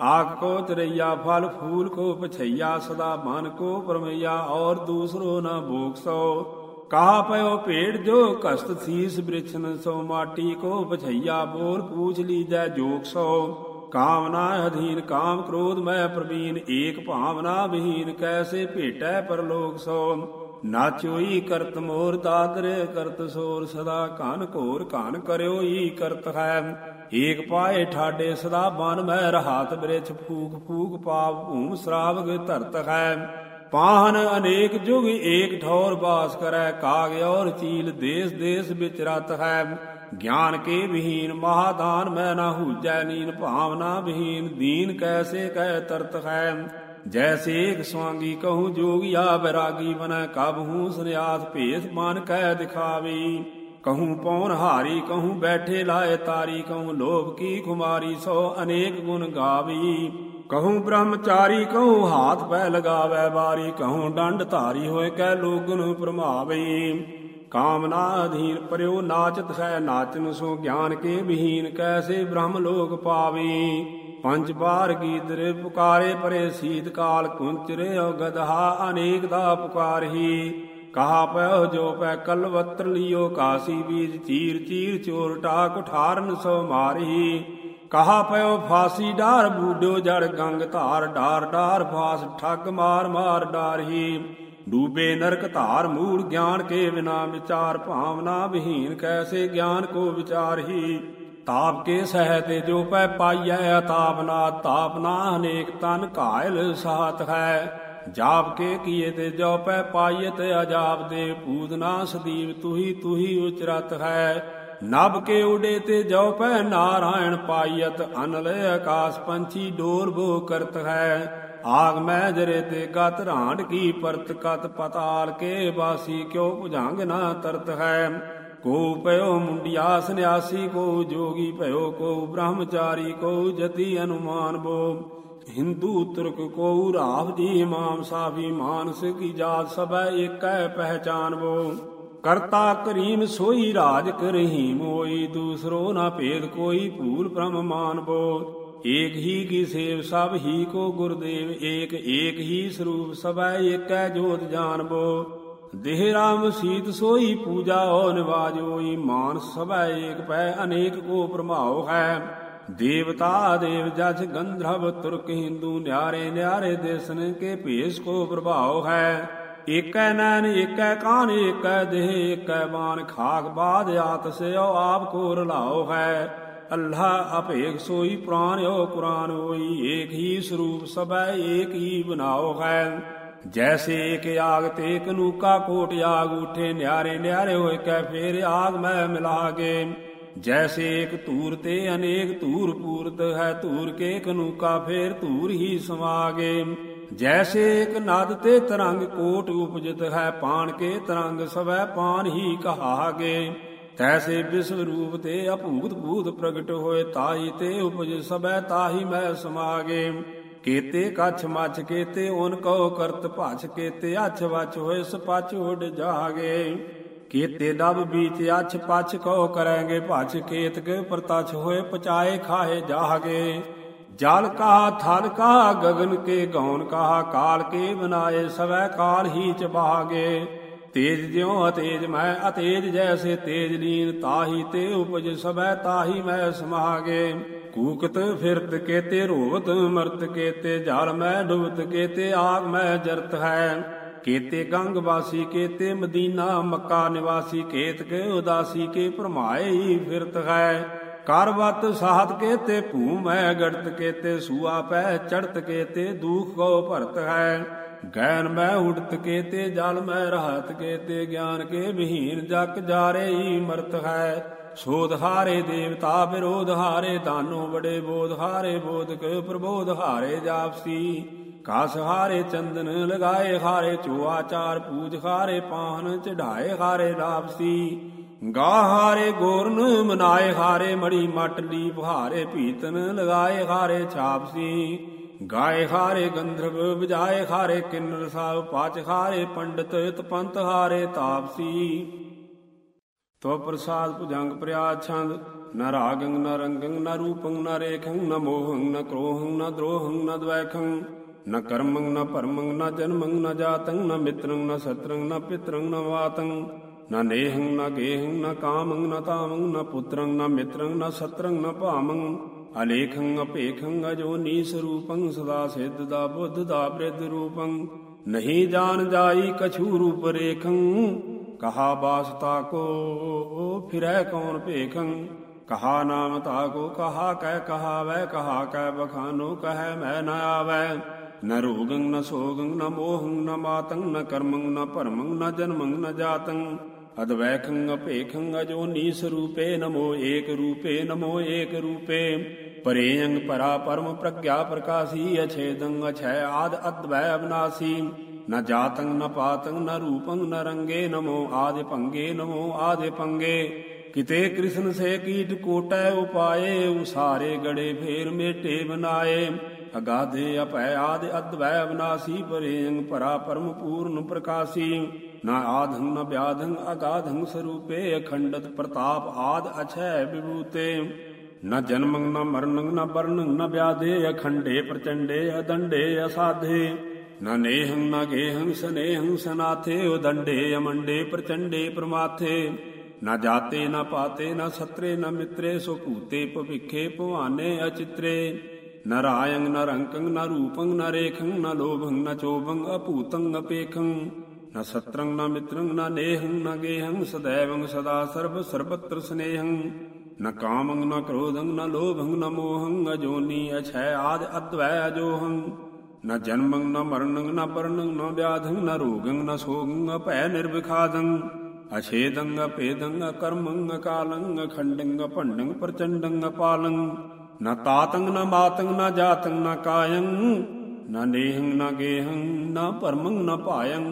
ਆਖ ਕੋ ਚਰਈਆ, ਫਲ ਫੂਲ ਕੋ ਪਛਈਆ, ਸਦਾ ਮਨ ਕੋ ਪਰਮਈਆ, ਔਰ ਦੂਸਰੋ ਨਾ ਭੋਗ ਸੋ ਕਹਾ ਪਇਓ ਭੇੜ ਜੋ ਕਸਤ ਸੀਸ ਬ੍ਰਿਛਨ, ਸੋ ਮਾਟੀ ਕੋ ਪਛਈਆ, ਬੋਲ ਪੂਛ ਲੀਜੈ ਜੋਗ ਸੋ ਕਾਮਨਾ ਅਧੀਨ ਕਾਮ ਕ੍ਰੋਧ ਮੈ ਪ੍ਰਵੀਨ, ਏਕ ਭਾਵਨਾ ਵਿਹੀਨ, ਕੈਸੇ ਭੇਟੈ ਪਰਲੋਕ ਸੋ ਨਾਚੋਈ ਕਰਤ ਮੋਰ ਦਾਦਰ ਕਰਤ ਸੋਰ ਸਦਾ ਕਨ ਘੋਰ ਕਨ ਕਰਿਓ ਈ ਕਰਤ ਹੈ। ਏਕ ਪਾਏ ਠਾਡੇ ਸਦਾ ਬਨ ਮੈਂ ਰਹਾਤ ਬ੍ਰਿਛ ਫੂਕ ਫੂਕ ਪਾਪ ਭੂਮ ਸਰਾਵਗ ਧਰਤ ਹੈ। ਪਾਹਨ ਅਨੇਕ ਜੁਗ ਏਕ ਠੌਰ ਬਾਸ ਕਰੈ, ਕਾਗ ਔਰ ਚੀਲ ਦੇਸ ਦੇਸ ਵਿਚ ਰਤ ਹੈ। ਗਿਆਨ ਕੇ ਵਿਹੀਨ ਮਹਾਦਾਨ, ਮੈਂ ਨਾ ਹੂਜੈ ਨੀਨ ਭਾਵਨਾ ਵਿਹੀਨ, ਦੀਨ ਕੈਸੇ ਕਹਿ ਤਰਤ ਹੈ। ਜੈਸੇ ਇੱਕ ਸਵਾਂਗੀ ਕਹੂੰ ਜੋਗਿਆ ਬੈਰਾਗੀ ਬਨੈ ਕਬ ਹੂੰ ਸੰਿਆਸ ਭੇਸ ਮਨ ਕਹਿ ਦਿਖਾਵੀ। ਕਹੂੰ ਪੌਨ ਹਾਰੀ, ਕਹੂੰ ਬੈਠੇ ਲਾਏ ਤਾਰੀ, ਕਹੂੰ ਲੋਭ ਕੀ ਖੁਮਾਰੀ, ਸੋ ਅਨੇਕ ਗੁਣ ਗਾਵੀ। ਕਹੂੰ ਬ੍ਰਹਮਚਾਰੀ, ਕਹੂੰ ਹਾਥ ਪੈ ਲਗਾਵੇ ਬਾਰੀ ਕਹੂੰ ਡੰਡ ਧਾਰੀ ਹੋਏ ਕਹਿ ਲੋਗਨ ਪ੍ਰਮਾਵਈ ਕਾਮਨਾ ਅਧੀਨ ਪਰਿਓ ਨਾਚਤ ਹੈ ਨਾਚਨ ਸੋ ਗਿਆਨ ਕੇ ਵਿਹੀਨ ਕੈਸੇ ਬ੍ਰਹਮ ਲੋਕ ਪਾਵੀ। ਪੰਜ ਬਾਰ ਗੀਦਰ ਪੁਕਾਰੇ ਪਰੇ ਸੀਤ ਕਾਲ ਕੁੰਚਰੇ ਗਦਹਾ ਅਨੇਕ ਦਾ ਪੁਕਾਰਹੀ ਕਹਾ ਪਇਓ ਜੋ ਪੈ ਕਲਵਤਰ ਲਿਓ ਕਾਸੀ ਬੀਜ ਚੀਰ ਚੀਰ ਚੋਰ ਟਾਕ ਠਾਰਨ ਸੋ ਮਾਰਹੀ ਕਹਾ ਪਇਓ ਫਾਸੀ ਡਾਰ ਬੂਡੋ ਜੜ ਗੰਗ ਧਾਰ ਡਾਰ ਡਾਰ ਫਾਸ ਠੱਗ ਮਾਰ ਮਾਰ ਡਾਰਹੀ ਡੂਬੇ ਨਰਕ ਧਾਰ ਮੂੜ ਗਿਆਨ ਕੇ ਬਿਨਾ ਵਿਚਾਰ ਭਾਵਨਾ ਵਿਹੀਨ ਕੈਸੇ ਗਿਆਨ ਕੋ ਵਿਚਾਰਹੀ ਤਾਪ ਕੇ ਸਹਿ ਤੇ ਜੋ ਪੈ ਪਾਈਐ ਅਤਾਪ ਨਾ ਅਨੇਕ ਤਨ ਘਾਇਲ ਸਾਥ ਹੈ। ਜਾਪ ਕੇ ਕੀਏ ਤੇ ਜੋ ਪੈ ਪਾਈਐ ਤੇ ਅਜਾਪ ਦੇ ਪੂਦਨਾ ਸਦੀਵ ਤੁਹੀ ਤੁਹੀ ਉਚਰਤ ਹੈ। ਨਭ ਕੇ ਉਡੇ ਤੇ ਜੋ ਪੈ ਨਾਰਾਇਣ ਪਾਈਤ ਅਨਲ ਆਕਾਸ ਪੰਛੀ ਡੋਰ ਬੋ ਕਰਤ ਹੈ। ਆਗ ਮੈਂ ਜਰੇ ਤੇ ਗਤ ਰਾਂਡ ਕੀ ਪਰਤ ਕਤ ਪਤਾਲ ਕੇ ਵਾਸੀ ਕਿਉ ਭੁਜੰਗ ਨਾ ਤਰਤ ਹੈ। ਕੋ ਪਇਓ ਮੁੰਡਿਆ ਸੰਿਆਸੀ ਕੋ ਜੋਗੀ ਭਇਓ, ਕੋ ਬ੍ਰਹਮਚਾਰੀ, ਕੋ ਜਤੀ ਅਨੁਮਾਨ ਬੋ। ਹਿੰਦੂ ਤੁਰਕ ਕੋ ਰਾਵ ਜੀ ਮਾਮ ਸਾਫੀ ਮਾਨਸ ਕੀ ਜਾਤ ਸਭੈ ਏਕੈ ਪਹਿਚਾਨ ਬੋ। ਕਰਤਾ ਕਰੀਮ ਸੋਈ ਰਾਜ ਕਰਹੀਮ ਹੋਈ ਦੂਸਰੋ ਨਾ ਭੇਦ ਕੋਈ ਭੂਲ ਬ੍ਰਹਮ ਮਾਨ ਬੋ। ਏਕ ਹੀ ਕੀ ਸੇਵ ਸਭ ਹੀ ਕੋ ਗੁਰਦੇਵ, ਏਕ ਏਕ ਹੀ ਸਰੂਪ ਸਭੈ, ਏਕੈ ਜੋਤ ਜਾਣਬੋ ਦੇਹ ਰਾਮ ਸੀਤ ਸੋਈ ਪੂਜਾ, ਓ ਨਿਵਾਜੋਈ ਮਾਨ ਸਭੈ, ਏਕ ਪੈ ਅਨੇਕ ਕੋ ਪ੍ਰਭਾਵ ਹੈ। ਦੇਵਤਾ, ਦੇਵ ਜਜ ਗੰਧਰਵ, ਤੁਰਕ ਹਿੰਦੂ, ਨਿਆਰੇ ਨਿਆਰੇ ਦੇਸਨ ਕੇ ਭੇਸ ਕੋ ਪ੍ਰਭਾਵ ਹੈ। ਏਕੈ ਨੈਨ ਏਕੈ ਕਾਨ, ਏਕੈ ਦੇਹ, ਏਕੈ ਬਾਨ ਖਾਕ ਬਾਦ ਆਤ ਸਿਓ ਆਪ ਕੋ ਰਲਾਓ ਹੈ। ਅੱਲਾਹ ਅਭੇਕ ਸੋਈ ਪ੍ਰਾਨਿਓ ਕੁਰਾਨ ਹੋਈ, ਏਕ ਹੀ ਸਰੂਪ ਸਭੈ ਏਕ ਹੀ ਬਨਾਓ ਹੈ ਜੈਸੇ ਏਕ ਆਗ ਤੇ ਕਨੂਕਾ ਕੋਟ ਆਗ, ਉਠੇ ਨਿਆਰੇ ਨਿਆਰੇ ਹੋਏ ਕੈ ਫੇਰ ਆਗ ਮੈਂ ਮਿਲਾਗੇ ਜੈਸੇ ਏਕ ਧੂਰ ਤੇ ਅਨੇਕ ਧੂਰ ਪੂਰਤ ਹੈ, ਧੂਰ ਕੇ ਕਨੂਕਾ ਫੇਰ ਧੂਰ ਹੀ ਸਮਾਗੇ ਜੈਸੇ ਏਕ ਨਦ ਤੇ ਤਰੰਗ ਕੋਟ ਉਪਜਿਤ ਹੈ, ਪਾਣ ਕੇ ਤਰੰਗ ਸਵੈ ਪਾਨ ਹੀ ਕਹਾਗੇ ਤੈਸੇ ਵਿਸਵ ਰੂਪ ਤੇ ਅਭੂਤ ਭੂਤ ਪ੍ਰਗਟ ਹੋਏ, ਤਾਹੀ ਤੇ ਉਪਜ ਸਭੈ, ਤਾਹੀ ਮੈਂ ਸਮਾਗੇ। ਕੀਤੇ ਕਛ ਮਛ, ਕੀਤੇ ਓਨ ਕਉ ਕਰਤ ਭਛ, ਕੀਤੇ ਅਛ ਵਛ ਹੋਏ, ਸਪਛ ਉਡ ਜਾਗੇ। ਕੀਤੇ ਦਬ ਬੀਚ ਅਛ ਪਛ ਕਉ ਕਰੈਂਗੇ, ਭਛ ਕੀਤ ਕੇ ਪ੍ਰਤਛ ਹੋਏ, ਪਚਾਏ ਖਾਏ ਜਾਗੇ। ਜਲ ਕਹਾ, ਥਲ ਕਹਾ ਗगन ਕੇ ਗੌਨ ਕਹਾ, ਕਾਲ ਕੇ ਬਨਾਏ, ਸਵੈ ਕਾਲ ਹੀ ਚਬਾਗੇ ਤੇਜ ਜਿਉ ਅਤੇਜ ਮੈਂ ਅਤੇਜ ਜੈਸੇ ਤੇਜ ਲੀਨ, ਤਾਹੀ ਤੇ ਉਪਜ ਸਭੈ ਤਾਹੀ ਮੈਂ ਸਮਾਗੇ। ਕੂਕਤ ਫਿਰਤ ਕੇਤੇ ਰੋਵਤ, ਮਰਤ ਕੇਤੇ ਜਲ ਮੈਂ ਡੁਬਤ, ਕੇਤੇ ਆਗ ਮੈਂ ਜਰਤ ਹੈ। ਕੇਤੇ ਗੰਗ ਵਾਸੀ, ਕੇਤੇ ਮਦੀਨਾ, ਮੱਕਾ ਨਿਵਾਸੀ, ਕੇਤ ਕੇ ਉਦਾਸੀ, ਕੇ ਭਰਮਾਏ ਫਿਰਤ ਹੈ। ਕਰਵਤ ਸਾਹਤ ਕੇਤੇ ਭੂ ਮੈਂ, ਗੜਤ ਕੇਤੇ ਸੂਆ ਪੈ ਚੜਤ ਕੇਤੇ ਦੂਖ ਕੋ ਭਰਤ ਹੈ। ਗੈਨ ਮੈਂ ਉਡਤ ਕੇ ਤੇ ਜਲ ਮੈਂ ਰਹਤ ਕੇਤੇ, ਗਿਆਨ ਕੇ ਵਿਹੀਨ ਜਗ ਜਾਰੇ ਹੀ ਮਰਤ ਹੈ। ਸੋਧ ਹਾਰੇ ਦੇਵਤਾ ਵਿਰੋਧ ਹਾਰੇ ਤਾਨੋ ਬੜੇ ਬੋਧ ਹਾਰੇ ਬੋਧਕ ਪ੍ਰਬੋਧ ਹਾਰੇ ਜਾਪਸੀ। ਕਾਸ ਹਾਰੇ ਚੰਦਨ ਲਗਾਏ ਹਾਰੇ ਚੋਆਚਾਰ ਪੂਜ ਹਾਰੇ, ਪਾਹਨ ਚੜਾਏ ਹਾਰੇ ਲਾਪਸੀ। ਗਾ ਹਾਰੇ ਗੋਰਨ ਮਨਾਏ ਹਾਰੇ, ਮੜੀ ਮਟ ਲੀਪ ਹਾਰੇ ਪੀਤਨ ਲਗਾਏ ਹਾਰੇ ਛਾਪਸੀ। ਗਾਏ ਹਾਰੇ ਗੰਧਰਵ ਵਜਾਏ ਹਾਰੇ ਕਿੰਨਰ ਸਾਹਿਬ, ਪਾਚ ਹਾਰੇ ਪੰਡਤ ਤਪੰਤ ਹਾਰੇ ਤਾਪਸੀ। ਤੋ ਪ੍ਰਸਾਦ ਭੁਜੰਗ ਪ੍ਰਿਆਦ ਛੰਦ, ਨ ਰਾਗੰ ਨ ਰੰਗੰ ਨ ਰੂਪੰ ਨ ਰੇਖੰ ਨ ਮੋਹੰ ਨ ਕ੍ਰੋਹੰ ਨ ਦ੍ਰੋਹੰ ਨ ਦ્વੈਖੰ ਨ ਕਰਮੰ ਨ ਪਰਮੰ ਨ ਜਨਮੰ ਨ ਜਾਤੰ ਨ ਮਿਤਰੰ ਨ ਸਤਰੰ ਨ ਪਿਤਰੰ ਨ ਵਾਤੰ ਨ ਨੇਹੰ ਨ ਗੇਹੰ ਨ ਕਾਮੰ ਨ ਤਾਮੰ ਨ ਪੁੱਤਰੰ ਨ ਮਿਤਰੰ ਨ ਸਤਰੰ ਨ ਭਾਮੰ ਅਲੇਖੰ ਅਪੇਖੰ ਅਜੋਨੀ ਸਰੂਪੰ ਸਦਾ ਸਿੱਧ ਦਾ ਬੁੱਧ ਦਾ ਬ੍ਰਿਧ ਰੂਪੰ। ਨਹੀਂ ਜਾਣ ਜਾਈ ਕਛੂ ਰੂਪ ਰੇਖੰ। ਕਹਾ ਬਾਸ ਤਾ ਕੋ ਫਿਰੈ ਕੌਣ ਭੇਖੰ। ਕਹਾ ਨਾਮ ਤਾ ਕੋ ਕਹਾ ਕਹਿ ਕਹਾਵੈ, ਕਹਾ ਕਹਿ ਬਖਾਨੋ, ਕਹੈ ਮੈਂ ਨ ਆਵੈ। ਨ ਰੋਗੰ ਨ ਸੋਗੰ ਨ ਮੋਹੰ ਨ ਮਾਤੰ ਨ ਕਰਮੰ ਨ ਭਰਮੰ ਨ ਜਨਮੰ ਨ ਜਾਤੰ। ਅਦਵੈਖੰ ਅਪੇਖੰ ਅਜੋਨੀ ਸਰੂਪੇ ਨਮੋ ਏਕ ਰੂਪੇ, ਨਮੋ ਏਕ ਰੂਪੇ। ਪਰੇਯੰ ਪਰਾ ਪਰਮ ਪ੍ਰਗਿਆ ਪ੍ਰਕਾਸੀ ਅਛੇਦੰ ਅਛੈ ਆਦ ਅਦਵੈ ਅਬਨਾਸੀ। ਨ ਜਾਤੰ ਨ ਪਾਤੰ ਨ ਰੂਪੰ ਨ ਰੰਗੇ, ਨਮੋ ਆਦਿ ਭੰਗੇ ਨਮੋ ਆਦਿ ਭੰਗੇ ਕਿਤੇ ਕ੍ਰਿਸ਼ਨ ਸੇ ਕੀਟ ਕੋਟੈ ਉਪਾਏ, ਉਸਾਰੇ ਗੜੇ ਫੇਰ ਮੇਟੇ ਬਨਾਏ। ਅਗਾਧੇ ਅਪੈ ਆਦਿ ਅਦਵੈ ਅਬਨਾਸੀ ਪਰੇਯੰ ਪਰਾ ਪਰਮ ਪੂਰਨ ਪ੍ਰਕਾਸੀ। ਨਾ ਆਧੰ ਨ ਵਿਆਧੰ ਅਗਾਧੰ ਸਰੂਪੇ, ਅਖੰਡਤ ਪ੍ਰਤਾਪ ਆਦ ਅਛੈ ਵਿਭੂਤੇ। ਨ ਜਨਮੰ ਨ ਮਰਨੰ ਨ ਬਰਨੰ ਨ ਵਿਆਧੇ, ਅਖੰਡੇ ਪ੍ਰਚੰਡੇ, ਅਦੰਡੇ, ਅਸਾਧੇ। ਨ ਨੇਹੰ ਨ ਗੇਹੰ ਸਨੇਹੰ ਸਨਾਥੇ, ਉਦੰਡੇ, ਅਮੰਡੇ, ਪ੍ਰਚੰਡੇ, ਪ੍ਰਮਾਥੇ। ਨਾ ਜਾਤੇ, ਨਾ ਪਾਤੇ, ਨ ਸਤਰੇ, ਨ ਮਿੱਤਰੇ, ਸੋ ਭੂਤੇ ਭਵਿਖੇ ਭਵਾਨੇ ਅਚਿਤਰੇ। ਨ ਰਾਯੰ ਨ ਰੰਕੰ ਨ ਰੂਪੰ ਨ ਰੇਖੰ ਨ ਲੋਭੰ ਨ ਚੋਭੰ ਅਭੂਤੰ ਅਪੇਖੰ ਨ ਸਤਰੰ ਨ ਮਿਤਰੰ ਨ ਨੇਹੰ ਨ ਗੇਹੰ ਸदैवੰ ਸਦਾ ਸਰਬ ਸਰਬਤਰ ਸਨੇਹੰ ਨ ਕਾਮੰ ਨ ਕ੍ਰੋਧੰ ਨ ਲੋਭੰ ਨ ਮੋਹੰ ਅਜੋਨੀ, ਅਛੈ ਆਦ ਅਦਵੈ ਅਜੋਹੰ। ਨ ਜਨਮੰ ਨ ਮਰਣੰ ਨ ਪਰਣੰ ਨ ਵਿਆਧੰ ਨ ਰੋਗੰ ਨ ਸੋਗੰ ਅਭੈ ਨਿਰਵਿਖਾਦੰ ਅਛੇਦੰ ਅਪੇਦੰ ਅਕਰਮੰ ਅਕਾਲੰ ਅਖੰਡੰ ਅਭੰਡੰ ਪ੍ਰਚੰਡੰ ਅਪਾਲੰ ਨ ਤਾਤੰ ਨ ਮਾਤੰ ਨ ਜਾਤੰ ਨ ਕਾਯੰ ਨ ਨੇਹੰ ਨ ਗੇਹੰ ਨ ਪਰਮੰ ਨ ਭਾਯੰ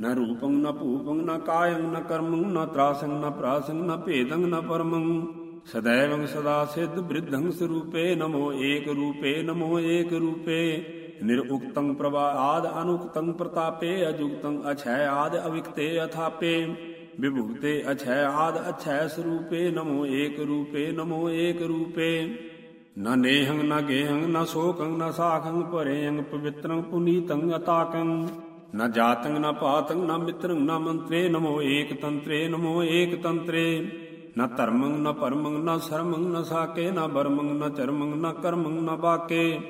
ਨ ਰੂਪੰ ਨ ਭੂਪੰ ਨ ਕਾਯੰ ਨ ਕਰਮੰ ਨ ਤਰਾਸੰ ਨ ਪ੍ਰਾਸੰ ਨ ਭੇਦੰ ਨ ਪਰਮੰ ਸदैवं ਸਦਾ ਸਿੱਧ ਬ੍ਰਿਧੰ ਸਰੂਪੇ ਨਮੋ ਏਕ ਰੂਪੇ, ਨਮੋ ਏਕ ਰੂਪੇ। ਨਿਰਉਕਤੰ ਪ੍ਰਭਾ ਆਦ ਅਨੁਕਤੰ ਪ੍ਰਤਾਪੇ, ਅਜੁਗਤੰ ਅਛੈ ਆਦ ਅਵਿਕਤੇ ਅਥਾਪੇ। ਵਿਭੁਕਤੇ ਅਛੈ ਆਦ ਅਛੈ ਸਰੂਪੇ, ਨਮੋ ਏਕ ਰੂਪੇ, ਨਮੋ ਏਕ ਰੂਪੇ। ਨ ਨੇਹੰ, ਨ ਗੇਹੰ, ਨ ਸੋਕੰ, ਨ ਸਾਖੰ ਪਰੇਯੰ ਪਵਿੱਤਰੰ, ਪੁਨੀਤੰ, ਅਤਾਕੰ। ਨ ਜਾਤੰ, ਨ ਪਾਤੰ, ਨ ਮਿੱਤਰੰ, ਨ ਮੰਤਰੇ, ਨਮੋ ਏਕ ਤੰਤਰੇ, ਨਮੋ ਏਕ ਤੰਤਰੇ। ਨਾ ਧਰਮੰ ਨਾ ਪਰਮੰ ਨਾ ਸਰਮੰ ਨ ਸਾਕੇ, ਨਾ ਬਰਮੰ ਨਾ ਚਰਮੰ ਨਾ ਕਰਮੰ ਨਾ ਬਾਕੇ,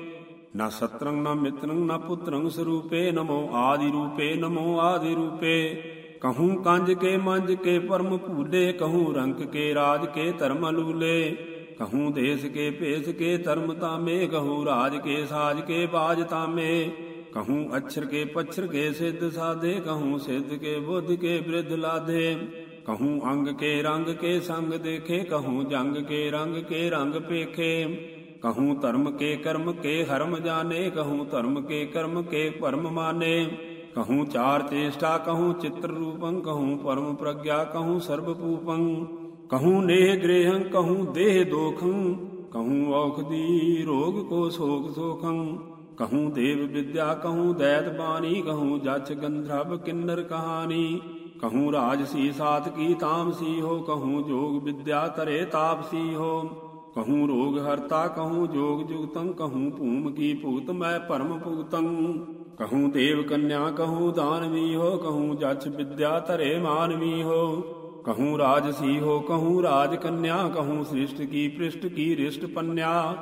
ਨਾ ਸਤਰੰ ਨਾ ਮਿਤਰੰ ਨਾ ਪੁੱਤਰੰ ਸਰੂਪੇ, ਨਮੋ ਆਦਿ ਰੂਪੇ, ਨਮੋ ਆਦਿ ਰੂਪੇ। ਕਹੂੰ ਕੰਜ ਕੇ ਮੰਜ ਕੇ ਪਰਮ ਭੂਲੇ, ਕਹੂੰ ਰੰਕ ਕੇ ਰਾਜ ਕੇ ਧਰਮ ਲੂਲੇ। ਕਹੂੰ ਦੇਸ ਕੇ ਭੇਸ ਕੇ ਧਰਮ ਤਾਮੇ ਕਹੂੰ ਰਾਜ ਕੇ ਸਾਜ ਕੇ ਬਾਜ ਤਾਮੇ ਕਹੂੰ ਅਛਰ ਕੇ ਪਛਰ ਕੇ ਸਿੱਧ ਸਾਧੇ ਕਹੂੰ ਸਿੱਧ ਕੇ ਬੁੱਧ ਕੇ ਬ੍ਰਿਧ ਲਾਧੇ ਕਹੂੰ ਅੰਗ ਕੇ ਰੰਗ ਕੇ ਸੰਗ ਦੇਖੇ, ਕਹੂੰ ਜੰਗ ਕੇ ਰੰਗ ਕੇ ਰੰਗ ਪੇਖੇ। ਕਹੂੰ ਧਰਮ ਕੇ ਕਰਮ ਕੇ ਹਰਮ ਜਾਣੇ, ਕਹੂੰ ਧਰਮ ਕੇ ਕਰਮ ਕੇ ਪਰਮ ਮਾਨੇ। ਕਹੂੰ ਚਾਰ ਚੇਸ਼ਟਾ, ਕਹੂੰ ਚਿੱਤਰ ਰੂਪੰ, ਕਹੂੰ ਪਰਮ ਪ੍ਰਗਿਆ, ਕਹੂੰ ਸਰਬ ਪੂਪੰ। ਕਹੂੰ ਨੇਹ ਗ੍ਰਹਿੰ, ਕਹੂੰ ਦੇਹ ਦੋਖੰ। ਕਹੂੰ ਔਖਦੀ ਰੋਗ ਕੋ ਸੋਖ ਸੋਖੰ। ਕਹੂੰ ਦੇਵ ਵਿਦਿਆ, ਕਹੂੰ ਦੈਤ ਬਾਣੀ, ਕਹੂੰ ਜਚ ਗੰਧਰਵ ਕਿੰਨਰ ਕਹਾਣੀ। ਕਹੂੰ ਰਾਜ ਸੀ ਸਾਤ ਕੀ ਤਾਮ ਸੀ ਹੋ ਕਹੂੰ ਜੋਗ ਵਿਦਿਆ ਤਰੇ ਤਾਪ ਸੀ ਹੋ ਕਹੂੰ ਰੋਗ ਹਰਤਾ ਕਹੂੰ ਜੋਗ ਜੁਗਤੰ ਕਹੂੰ ਭੂਮ ਕੀ ਭੂਤ ਮੈਂ ਪਰਮ ਭੁਗਤੰ ਕਹੂੰ ਦੇਵ ਕੰਨਿਆ ਕਹੂੰ ਦਾਨਵੀ ਹੋ ਕਹੂੰ ਜਛ ਵਿਦਿਆ ਤਰੇ ਮਾਨਵੀ ਹੋ ਕਹੂੰ ਰਾਜ ਸੀ ਹੋ ਕਹੂੰ ਰਾਜ ਕੰਨਿਆ ਕਹੂੰ ਸ੍ਰਿਸ਼ਟ ਕੀ ਪ੍ਰਿਸ਼ਟ ਕੀ ਰਿਸ਼ਟ ਪੰਨਿਆ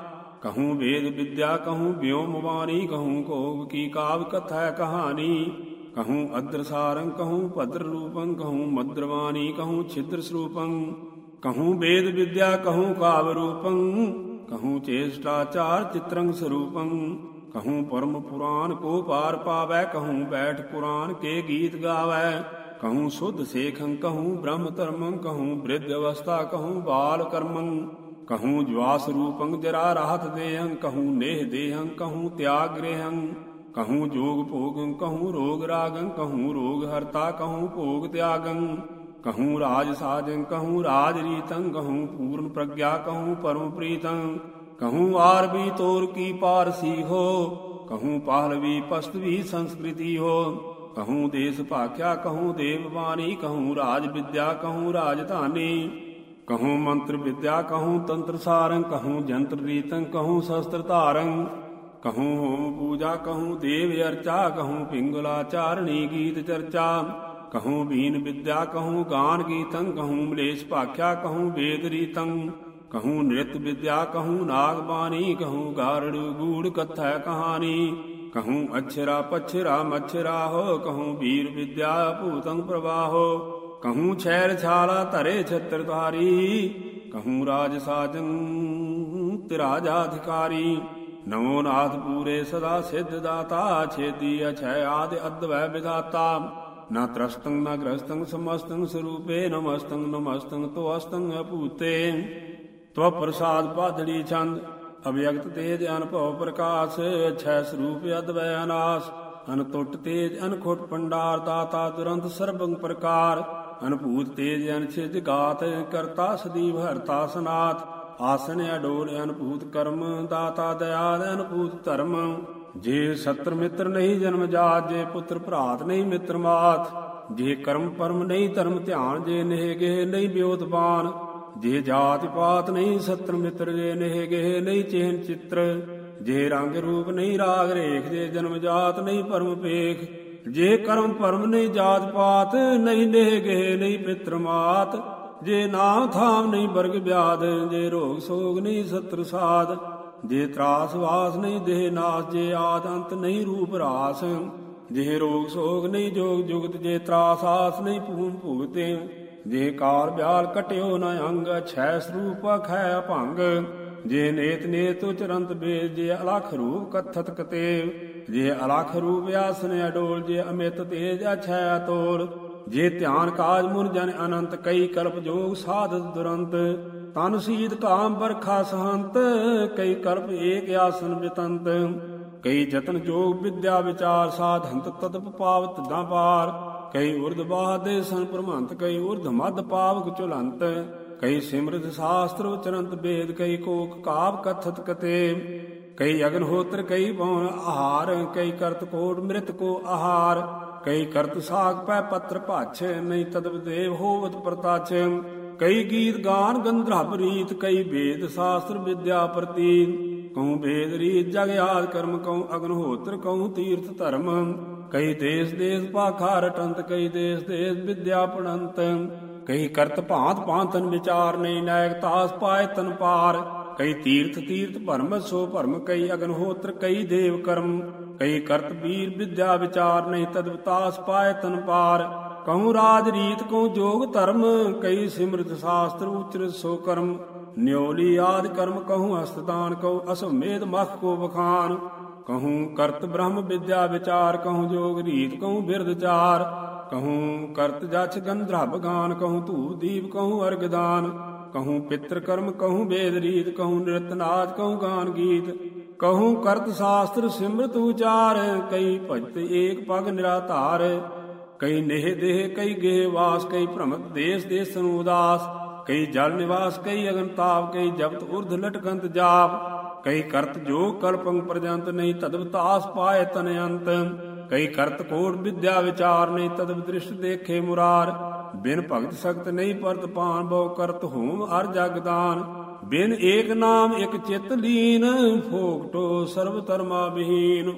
ਕਹੂੰ ਵੇਦ ਵਿਦਿਆ ਕਹੂੰ ਵਿਉਮ ਵਾਣੀ ਕਹੂੰ ਕੋਗ ਕੀ ਕਾਵ ਕਥਾ ਕਹਾਣੀ ਕਹੂੰ ਅਦਰ ਸਾਰੰ ਕਹੂੰ ਭਦਰ ਰੂਪੰ ਕਹੂੰ ਮਦਰਵਾਣੀ ਕਹੂੰ ਛਿਦਰ ਸਰੂਪੰ ਕਹੂੰ ਵੇਦ ਵਿਦਿਆ, ਕਹੂੰ ਕਾਵ ਰੂਪੰ ਕਹੂੰ ਚੇਸ਼ਟਾਚਾਰ ਚਿਤਰੰ ਸਰੂਪੰ, ਕਹੂੰ ਪਰਮ ਪੁਰਾਨ ਕੋ ਪਾਰ ਪਾਵੈ, ਕਹੂੰ ਬੈਠ ਪੁਰਾਨ ਕੇ ਗੀਤ ਗਾਵੈ, ਕਹੂੰ ਸੁਧ ਸੇਖੰ, ਕਹੂੰ ਬ੍ਰਹਮ ਧਰਮੰ, ਕਹੂੰ ਬ੍ਰਿਧ ਅਵਸਥਾ, ਕਹੂੰ ਬਾਲ ਕਰਮੰ, ਕਹੂੰ ਜਵਾਸ ਰੂਪੰ ਜਰਾ ਰਾਹਤ ਦੇਹੰ, ਕਹੂੰ ਨੇਹ ਦੇਹੰ, ਕਹੂੰ ਤਿਆਗ ਕਹੂੰ ਜੋਗ ਭੋਗੰ, ਕਹੂੰ ਰੋਗ ਰਾਗੰ, ਕਹੂੰ ਰੋਗ ਹਰਤਾ, ਕਹੂੰ ਭੋਗ ਤਿਆਗੰ। ਕਹੂੰ ਰਾਜ ਸਾਜੰ, ਕਹੂੰ ਰਾਜ ਰੀਤੰ, ਕਹੂੰ ਪੂਰਨ ਪ੍ਰਗਿਆ, ਕਹੂੰ ਪਰਮ ਪ੍ਰੀਤੰ। ਕਹੂੰ ਆਰ ਤੋਰ ਕੀ ਪਾਰਸੀ ਹੋ, ਕਹੂੰ ਪਾਹਲਵੀ ਪਸਤਵੀ ਸੰਸਕ੍ਰਿਤੀ ਹੋ। ਕਹੂੰ ਦੇਸ ਭਾਖਿਆ, ਕਹੂੰ ਦੇਵ ਬਾਣੀ, ਕਹੂੰ ਰਾਜ ਵਿਦਿਆ, ਕਹੂੰ ਰਾਜਧਾਨੀ ਕਹੂੰ ਮੰਤਰ ਵਿਦਿਆ, ਕਹੂੰ ਤੰਤਰ ਸਾਰੰ, ਕਹੂੰ ਜੰਤਰ ਰੀਤੰ, ਕਹੂੰ ਸ਼ਸਤਰ ਧਾਰੰ। ਕਹੂੰ ਹੋਮ ਪੂਜਾ, ਕਹੂੰ ਦੇਵ ਅਰਚਾ, ਕਹੂੰ ਪਿੰਗਲਾ ਚਾਰਣੀ ਗੀਤ ਚਰਚਾ। ਕਹੂੰ ਬੀਨ ਵਿਦਿਆ, ਕਹੂੰ ਗਾਨ ਗੀਤੰ, ਕਹੂੰ ਮਲੇਸ਼ ਭਾਖਿਆ, ਕਹੂੰ ਵੇਦ ਰੀਤੰ। ਕਹੂੰ ਨ੍ਰਿਤ ਵਿਦਿਆ, ਕਹੂੰ ਨਾਗ ਬਾਣੀ, ਕਹੂੰ ਗਾਰੜ ਗੂੜ ਕਥਾ ਕਹਾਣੀ। ਕਹੂੰ ਅਛਰਾ ਪਛਰਾ ਮਛਰਾ ਹੋ, ਕਹੂੰ ਵੀਰ ਵਿਦਿਆ ਭੂਤੰ ਪ੍ਰਵਾਹੋ। ਕਹੂੰ ਛੈਰ ਛਾਲਾ ਧਰੇ ਛਤਰ ਧਾਰੀ। ਕਹੂੰ ਰਾਜ ਸਾਜੰ ਤਿਰਾਜਾ ਅਧਿਕਾਰੀ। ਨਮੋ ਨਾਥ ਪੂਰੇ ਸਦਾ ਸਿੱਧ ਦਾਤਾ ਛੇਦੀ ਅਛੈ ਆਦਿ ਅਦਵੈ ਵਿਦਾਤਾ ਨਾ ਤਰਸਤੰ, ਨਾ ਗ੍ਰਸਤੰ, ਸਮਸਤੰ ਸਰੂਪੇ, ਨਮਸਤੰ ਨਮਸਤੰ ਤੋਅਸਤੰ ਅਭੂਤੇ। ਤਵ ਪ੍ਰਸਾਦ ਪਾਦੜੀ ਚੰਦ ਅਵਿਅਕਤ ਤੇਜ ਅਨਭਵ ਪ੍ਰਕਾਸ਼, ਅਛੈ ਸਰੂਪ ਅਦਵੈ ਅਨਾਸ। ਅਨਟੁੱਟ ਤੇਜ, ਅਨਖੁੱਟ ਪੰਡਾਰ ਦਾਤਾ ਦੁਰੰਤ ਸਰਬੰ ਪ੍ਰਕਾਰ। ਅਨਭੂਤ ਤੇਜ ਅਨਛਿਜ ਗਾਤ ਕਰਤਾ ਸਦੀਵ ਹਰਤਾ ਸਨਾਥ ਆਸਨ ਅਡੋਲ ਅਨਭੂਤ ਕਰਮ, ਦਾਤਾ ਦਇਆਲ ਅਨਭੂਤ ਧਰਮ। ਜੇ ਸਤਰ ਮਿੱਤਰ ਨਹੀਂ ਜਨਮ ਜਾਤ, ਜੇ ਪੁੱਤਰ ਭਰਾਤ ਨਹੀਂ ਮਿੱਤਰ ਮਾਤ। ਜੇ ਕਰਮ ਪਰਮ ਨਹੀਂ ਧਰਮ ਧਿਆਨ, ਜੇ ਨਹਿ ਗਏ ਨਹੀਂ ਬਿਉਤਬਾਨ ਜੇ ਜਾਤ ਪਾਤ ਨਹੀਂ ਸਤਰ ਮਿੱਤਰ, ਜੇ ਨਹਿ ਗਏ ਨਹੀਂ ਚਿਹਨ ਚਿੱਤਰ। ਜੇ ਰੰਗ ਰੂਪ ਨਹੀਂ ਰਾਗ ਰੇਖ, ਜੇ ਜਨਮ ਜਾਤ ਨਹੀਂ ਪਰਮ ਪੇਖ। ਜੇ ਕਰਮ ਪਰਮ ਨਹੀਂ ਜਾਤ ਪਾਤ, ਨਹੀਂ ਨਹਿ ਗਏ ਨਹੀਂ ਪਿਤਰ ਮਾਤ। ਜੇ ਨਾਮ ਥਾਮ ਨਹੀਂ ਵਰਗ ਵਿਆਦ, ਜੇ ਰੋਗ ਸੋਗ ਨਹੀਂ ਸਤਰ ਸਾਧ ਜੇ ਤਰਾਸ ਵਾਸ ਨਹੀਂ ਦੇਹ ਨਾਸ, ਜੇ ਆਦ ਅੰਤ ਨਹੀਂ ਰੂਪ ਰਾਸ, ਜੇ ਰੋਗ ਸੋਗ ਨਹੀਂ ਜੋਗ ਜੁਗਤ, ਜੇ ਤਰਾਸ ਆਸ ਨਹੀਂ ਭੂਮ ਭੁਗਤੇ, ਜੇ ਕਾਲ ਬਿਆਲ ਕਟਿਓ ਨ ਅੰਗ, ਛੈ ਸਰੂਪ ਅਖੈ ਭੰਗ, ਜੇ ਨੇਤ ਨੇਤ ਉਚਰੰਤ ਬੇ ਜੇ ਅਲਖ ਰੂਪ ਕਥਤ ਕਤੇਵ, ਜੇ ਅਲਖ ਰੂਪ ਆਸਨ ਅਡੋਲ, ਜੇ ਅਮਿਤ ਤੇਜ ਅਛੈ ਅਤੋਲ ਜੇ ਧਿਆਨ ਕਾਜ ਮੁਨ ਜਨ ਅਨੰਤ, ਕਈ ਕਲਪ ਜੋਗ ਸਾਧਤ ਦੁਰੰਤ। ਤਨ ਸੀਤ ਕਾਮ ਬਰਖਾ ਸਹੰਤ ਕਈ ਕਰਪ ਏਕ ਆਸਨ ਬਿਤੰਤ। ਕਈ ਜਤਨ ਜੋਗ ਵਿਦਿਆ ਵਿਚਾਰ ਸਾਧੰਤ ਤਦਪ ਪਾਵਤ ਦਾ ਪਾਰ। ਕਈ ਉਰਧ ਬਾਦੇ ਸਨ ਪ੍ਰਮੰਤ ਕਈ ਉਰਧ ਮਦ ਪਾਵਕ ਚੁਲੰਤ। ਕਈ ਸਿਮਰਤ ਸ਼ਾਸਤਰ ਉਚਰੰਤ ਵੇਦ, ਕਈ ਕੋਕ ਕਾਵ ਕਥਤ ਕਤੇ ਕਈ ਅਗਨ ਹੋਤਰ, ਕਈ ਪਉਣ ਆਹਾਰ, ਕਈ ਕਰਤ ਕੋਟ ਮ੍ਰਿਤ ਕੋ ਆਹਾਰ। ਕਈ ਕਰਤ ਸਾਗ ਪੈ ਪੱਤਰ ਭਾਛ, ਨਹੀਂ ਤਦਵ ਦੇਵ ਹੋਵਤ ਪ੍ਰਤਾਛ। ਕਈ ਗੀਤ ਗਾਨ ਗੰਧਰਵ ਰੀਤ ਕਈ ਵੇਦ ਸ਼ਾਸਤਰ ਵਿਦਿਆ ਪ੍ਰਤੀਨ। ਕਉ ਵੇਦ ਰੀਤ ਜਗ ਆਦ ਕਰਮ, ਕਉ ਅਗਨ ਹੋਤਰ, ਕਉ ਤੀਰਥ ਧਰਮ। ਕਈ ਦੇਸ ਦੇਸ ਪਾਖਾ ਰਟੰਤ, ਕਈ ਦੇਸ ਦੇਸ ਵਿਦਿਆ ਪੜੰਤ। ਕਈ ਕਰਤ ਭਾਂਤ ਭਾਂਤਨ ਵਿਚਾਰ, ਨਹੀਂ ਨਾਇਕ ਤਾਸ ਪਾਏ ਤਨ ਪਾਰ। ਕਈ ਤੀਰਥ ਤੀਰਥ ਭਰਮ, ਸੋ ਭਰਮ, ਕਈ ਅਗਨ ਹੋਤਰ, ਕਈ ਦੇਵ ਕਰਮ। ਕਈ ਕਰਤ ਵੀਰ ਵਿਦਿਆ ਵਿਚਾਰ ਨਹੀਂ ਤਦ ਤਾਸ ਪਾਏ ਤਨ ਪਾਰ। ਕਹੂੰ ਰਾਜ ਰੀਤ, ਕਉ ਜੋਗ ਧਰਮ, ਕਈ ਸਿਮਰਤ ਸ਼ਾਸਤਰ ਉਚਰ ਸੋ ਕਰਮ। ਨਿਉਲੀ ਆਦ ਕਰਮ ਕਹੂੰ ਅਸਤਦਾਨ, ਕਉ ਅਸਮੇਧ ਮਖ ਕੋ ਬਖਾਨ ਕਹੂੰ ਕਰਤ ਬ੍ਰਹਮ ਵਿਦਿਆ ਵਿਚਾਰ, ਕਹੂੰ ਜੋਗ ਰੀਤ, ਕਹੂੰ ਬਿਰਧ ਚਾਰ। ਕਹੂੰ ਕਰਤ ਜਛ ਗੰਧਰਵ ਗਾਨ, ਕਹੂੰ ਧੂਪ ਦੀਪ, ਕਹੂੰ ਅਰਗਦਾਨ ਕਹੂੰ ਪਿਤਰ ਕਰਮ, ਕਹੂੰ ਵੇਦ ਰੀਤ, ਕਹੂੰ ਨਿਰਤ ਨਾਦ, ਕਹੂੰ ਗਾਨ ਗੀਤ। ਕਹੂੰ ਕਰਤ ਸ਼ਾਸਤਰ ਸਿਮਰਤ ਉਚਾਰ, ਕਈ ਭਗਤ ਏਕ ਪਗ ਨਿਰਾਧਾਰ। ਕਈ ਨੇਹ ਦੇਹ, ਕਈ ਗੇਹ ਵਾਸ, ਕਈ ਭ੍ਰਮਤ ਦੇਸ ਦੇਸ ਉਦਾਸ। ਕਈ ਜਲ ਨਿਵਾਸ, ਕਈ ਅਗਨ ਤਾਪ, ਕਈ ਜਪਤ ਉਰਧ ਲਟਕੰਤ ਜਾਪ। ਕਈ ਕਰਤ ਜੋ ਕਲਪੰ ਪ੍ਰਜੰਤ ਨਹੀਂ ਤਦਵ ਤਾਸ ਪਾਏ ਤਨ ਅੰਤ। ਕਈ ਕਰਤ ਕੋਟ ਵਿਦਿਆ ਵਿਚਾਰ ਨਹੀਂ ਤਦਵ ਦ੍ਰਿਸ਼ ਦੇਖੇ ਮੁਰਾਰ। ਬਿਨ ਭਗਤ ਸਖਤ ਨਹੀਂ ਪਰਤ ਪਾਨ ਬਹੁ ਕਰਤ ਹੋਮ ਅਰ ਜਗਦਾਨ ਬਿਨ ਏਕ ਨਾਮ ਇਕ ਚਿਤ ਲੀਨ ਫੋਕਟੋ ਸਰਬ ਧਰਮਾ ਬਹੀਨ